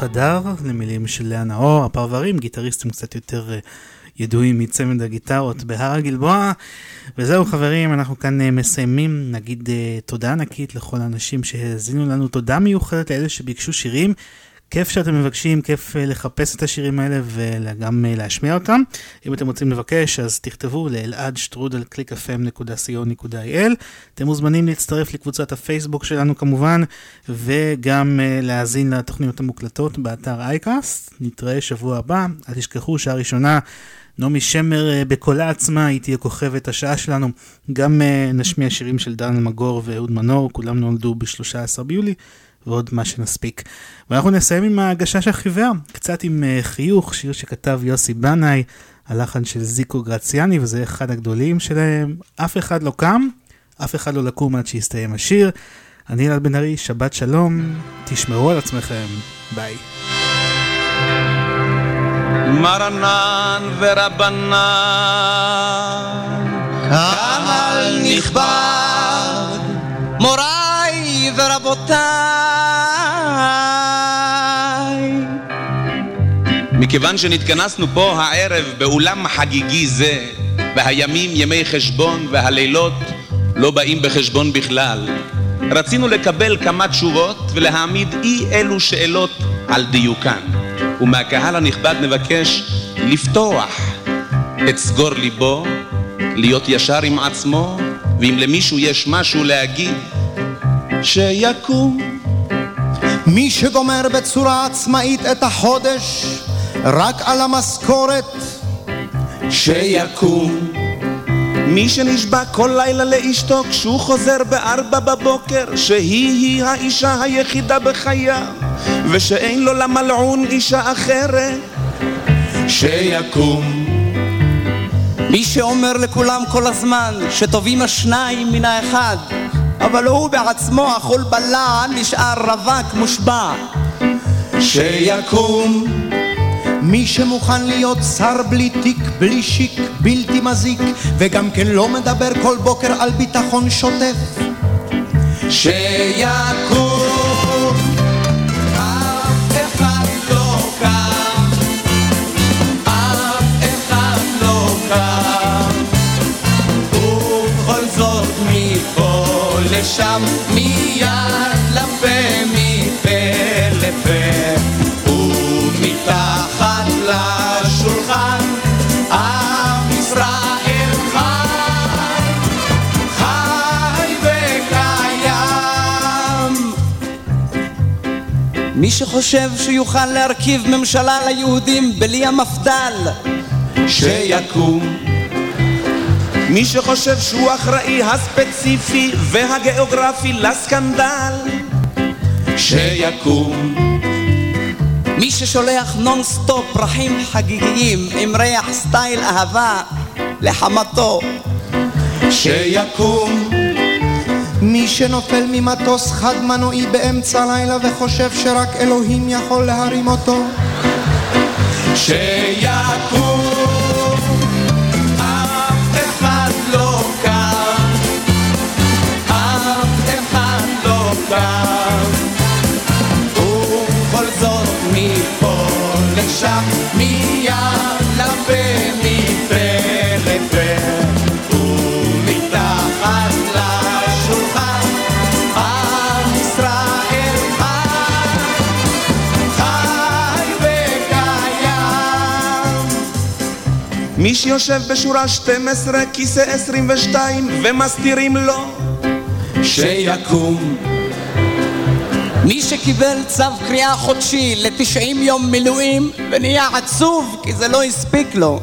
הדר, למילים של לאה נאור, הפרברים, גיטריסטים קצת יותר אה, ידועים מצמד הגיטרות בהר הגלבוע. וזהו חברים, אנחנו כאן אה, מסיימים, נגיד אה, תודה ענקית לכל האנשים שהאזינו לנו, תודה מיוחדת לאלה שביקשו שירים. כיף שאתם מבקשים, כיף אה, לחפש את השירים האלה וגם אה, להשמיע אותם. אם אתם רוצים לבקש, אז תכתבו לאלעד שטרודל clickfm.co.il. אתם מוזמנים להצטרף לקבוצת הפייסבוק שלנו כמובן, וגם אה, להאזין לתוכניות המוקלטות באתר אייקאסט. נתראה שבוע הבא, אל תשכחו, שעה ראשונה. נעמי שמר בקולה עצמה, היא תהיה כוכבת השעה שלנו. גם נשמיע שירים של דן אלמגור ואהוד מנור, כולם נולדו ב-13 ביולי. ועוד מה שנספיק. ואנחנו נסיים עם הגשש החיוור, קצת עם uh, חיוך, שיר שכתב יוסי בנאי, הלחן של זיקו גרציאני, וזה אחד הגדולים שלהם. אף אחד לא קם, אף אחד לא לקום עד שיסתיים השיר. אני אלעד בן ארי, שבת שלום, תשמרו על עצמכם, ביי. מרנן ורבנן, קהל נכבד, מוריי ורבותיי. מכיוון שנתכנסנו פה הערב באולם חגיגי זה, והימים ימי חשבון והלילות לא באים בחשבון בכלל, רצינו לקבל כמה תשובות ולהעמיד אי אלו שאלות על דיוקן. ומהקהל הנכבד נבקש לפתוח את סגור ליבו, להיות ישר עם עצמו, ואם למישהו יש משהו להגיד, שיקום. מי שגומר בצורה עצמאית את החודש רק על המשכורת, שיקום. מי שנשבע כל לילה לאשתו כשהוא חוזר בארבע בבוקר שהיא-היא האישה היחידה בחייו ושאין לו למלעון אישה אחרת שיקום. מי שאומר לכולם כל הזמן שטובים השניים מן האחד אבל הוא בעצמו אכול בלען נשאר רווק מושבע. שיקום מי שמוכן להיות שר בלי תיק, בלי שיק, בלתי מזיק, וגם כן לא מדבר כל בוקר על ביטחון שוטף. שיקום אף אחד לא קם, אף אחד לא קם, ובכל זאת מפה לשם, מיד לפה, מי שחושב שיוכל להרכיב ממשלה ליהודים בלי המפד"ל שיקום. מי שחושב שהוא אחראי הספציפי והגיאוגרפי לסקנדל, שיקום. מי ששולח נונסטופ פרחים חגיגיים עם ריח סטייל אהבה לחמתו שיקום. מי שנופל ממטוס חד מנועי באמצע הלילה וחושב שרק אלוהים יכול להרים אותו. שיקום. אף אחד לא קם, אף אחד לא קם. ובכל זאת מפה לשם, מיד לפה, מי שיושב בשורה 12, כיסא 22, ומסתירים לו, שיקום. מי שקיבל צו קריאה חודשי ל-90 יום מילואים ונהיה עצוב כי זה לא הספיק לו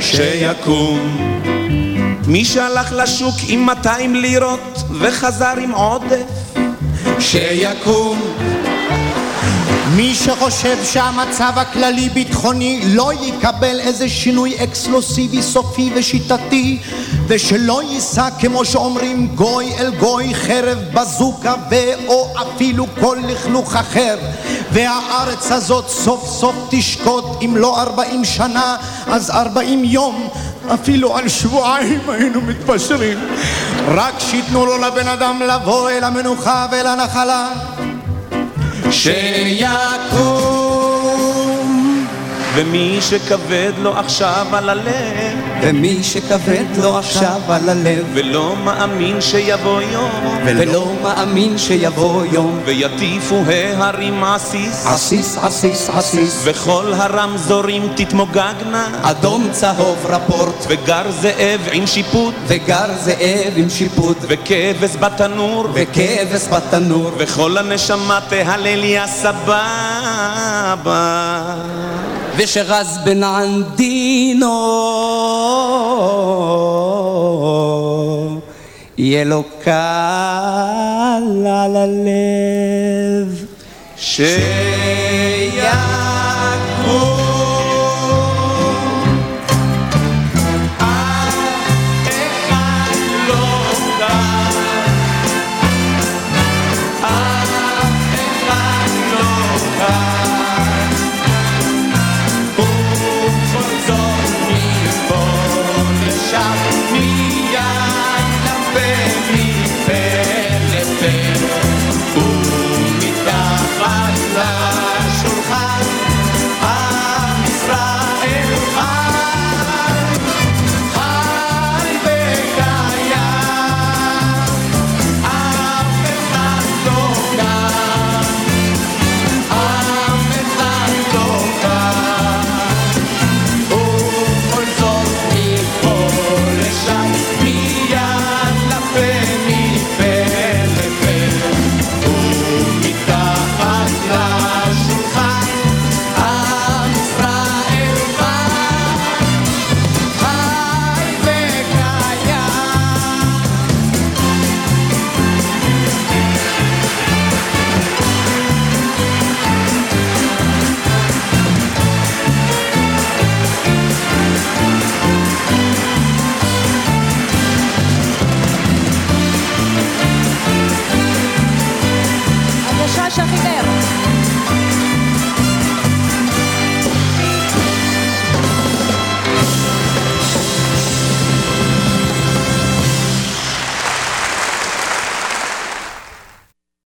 שיקום. מי שהלך לשוק עם 200 לירות וחזר עם עודף, שיקום. מי שחושב שהמצב הכללי ביטחוני לא יקבל איזה שינוי אקסקלוסיבי סופי ושיטתי ושלא יישא כמו שאומרים גוי אל גוי חרב בזוקה ו/או אפילו כל לכלוך אחר. והארץ הזאת סוף סוף תשקוט אם לא ארבעים שנה אז ארבעים יום אפילו על שבועיים היינו מתפשרים. רק שיתנו לו לבן אדם לבוא אל המנוחה ואל הנחלה שיקום. ומי שכבד לו עכשיו על הלב, ומי שכבד לו עכשיו על הלב ולא מאמין שיבוא יום, ולא מאמין שיבוא יום. ויטיפו ההרים עסיס, עסיס עסיס עסיס. וכל הרמזורים תתמוגגנה, אדום צהוב רפורט. וגר זאב עם שיפוט, וגר זאב עם שיפוט. וכבש בתנור, וכבש בתנור. וכל הנשמה תהלל יא סבבה. ושרז בן ענדינו. יהיה לו קל על הלב. שיקום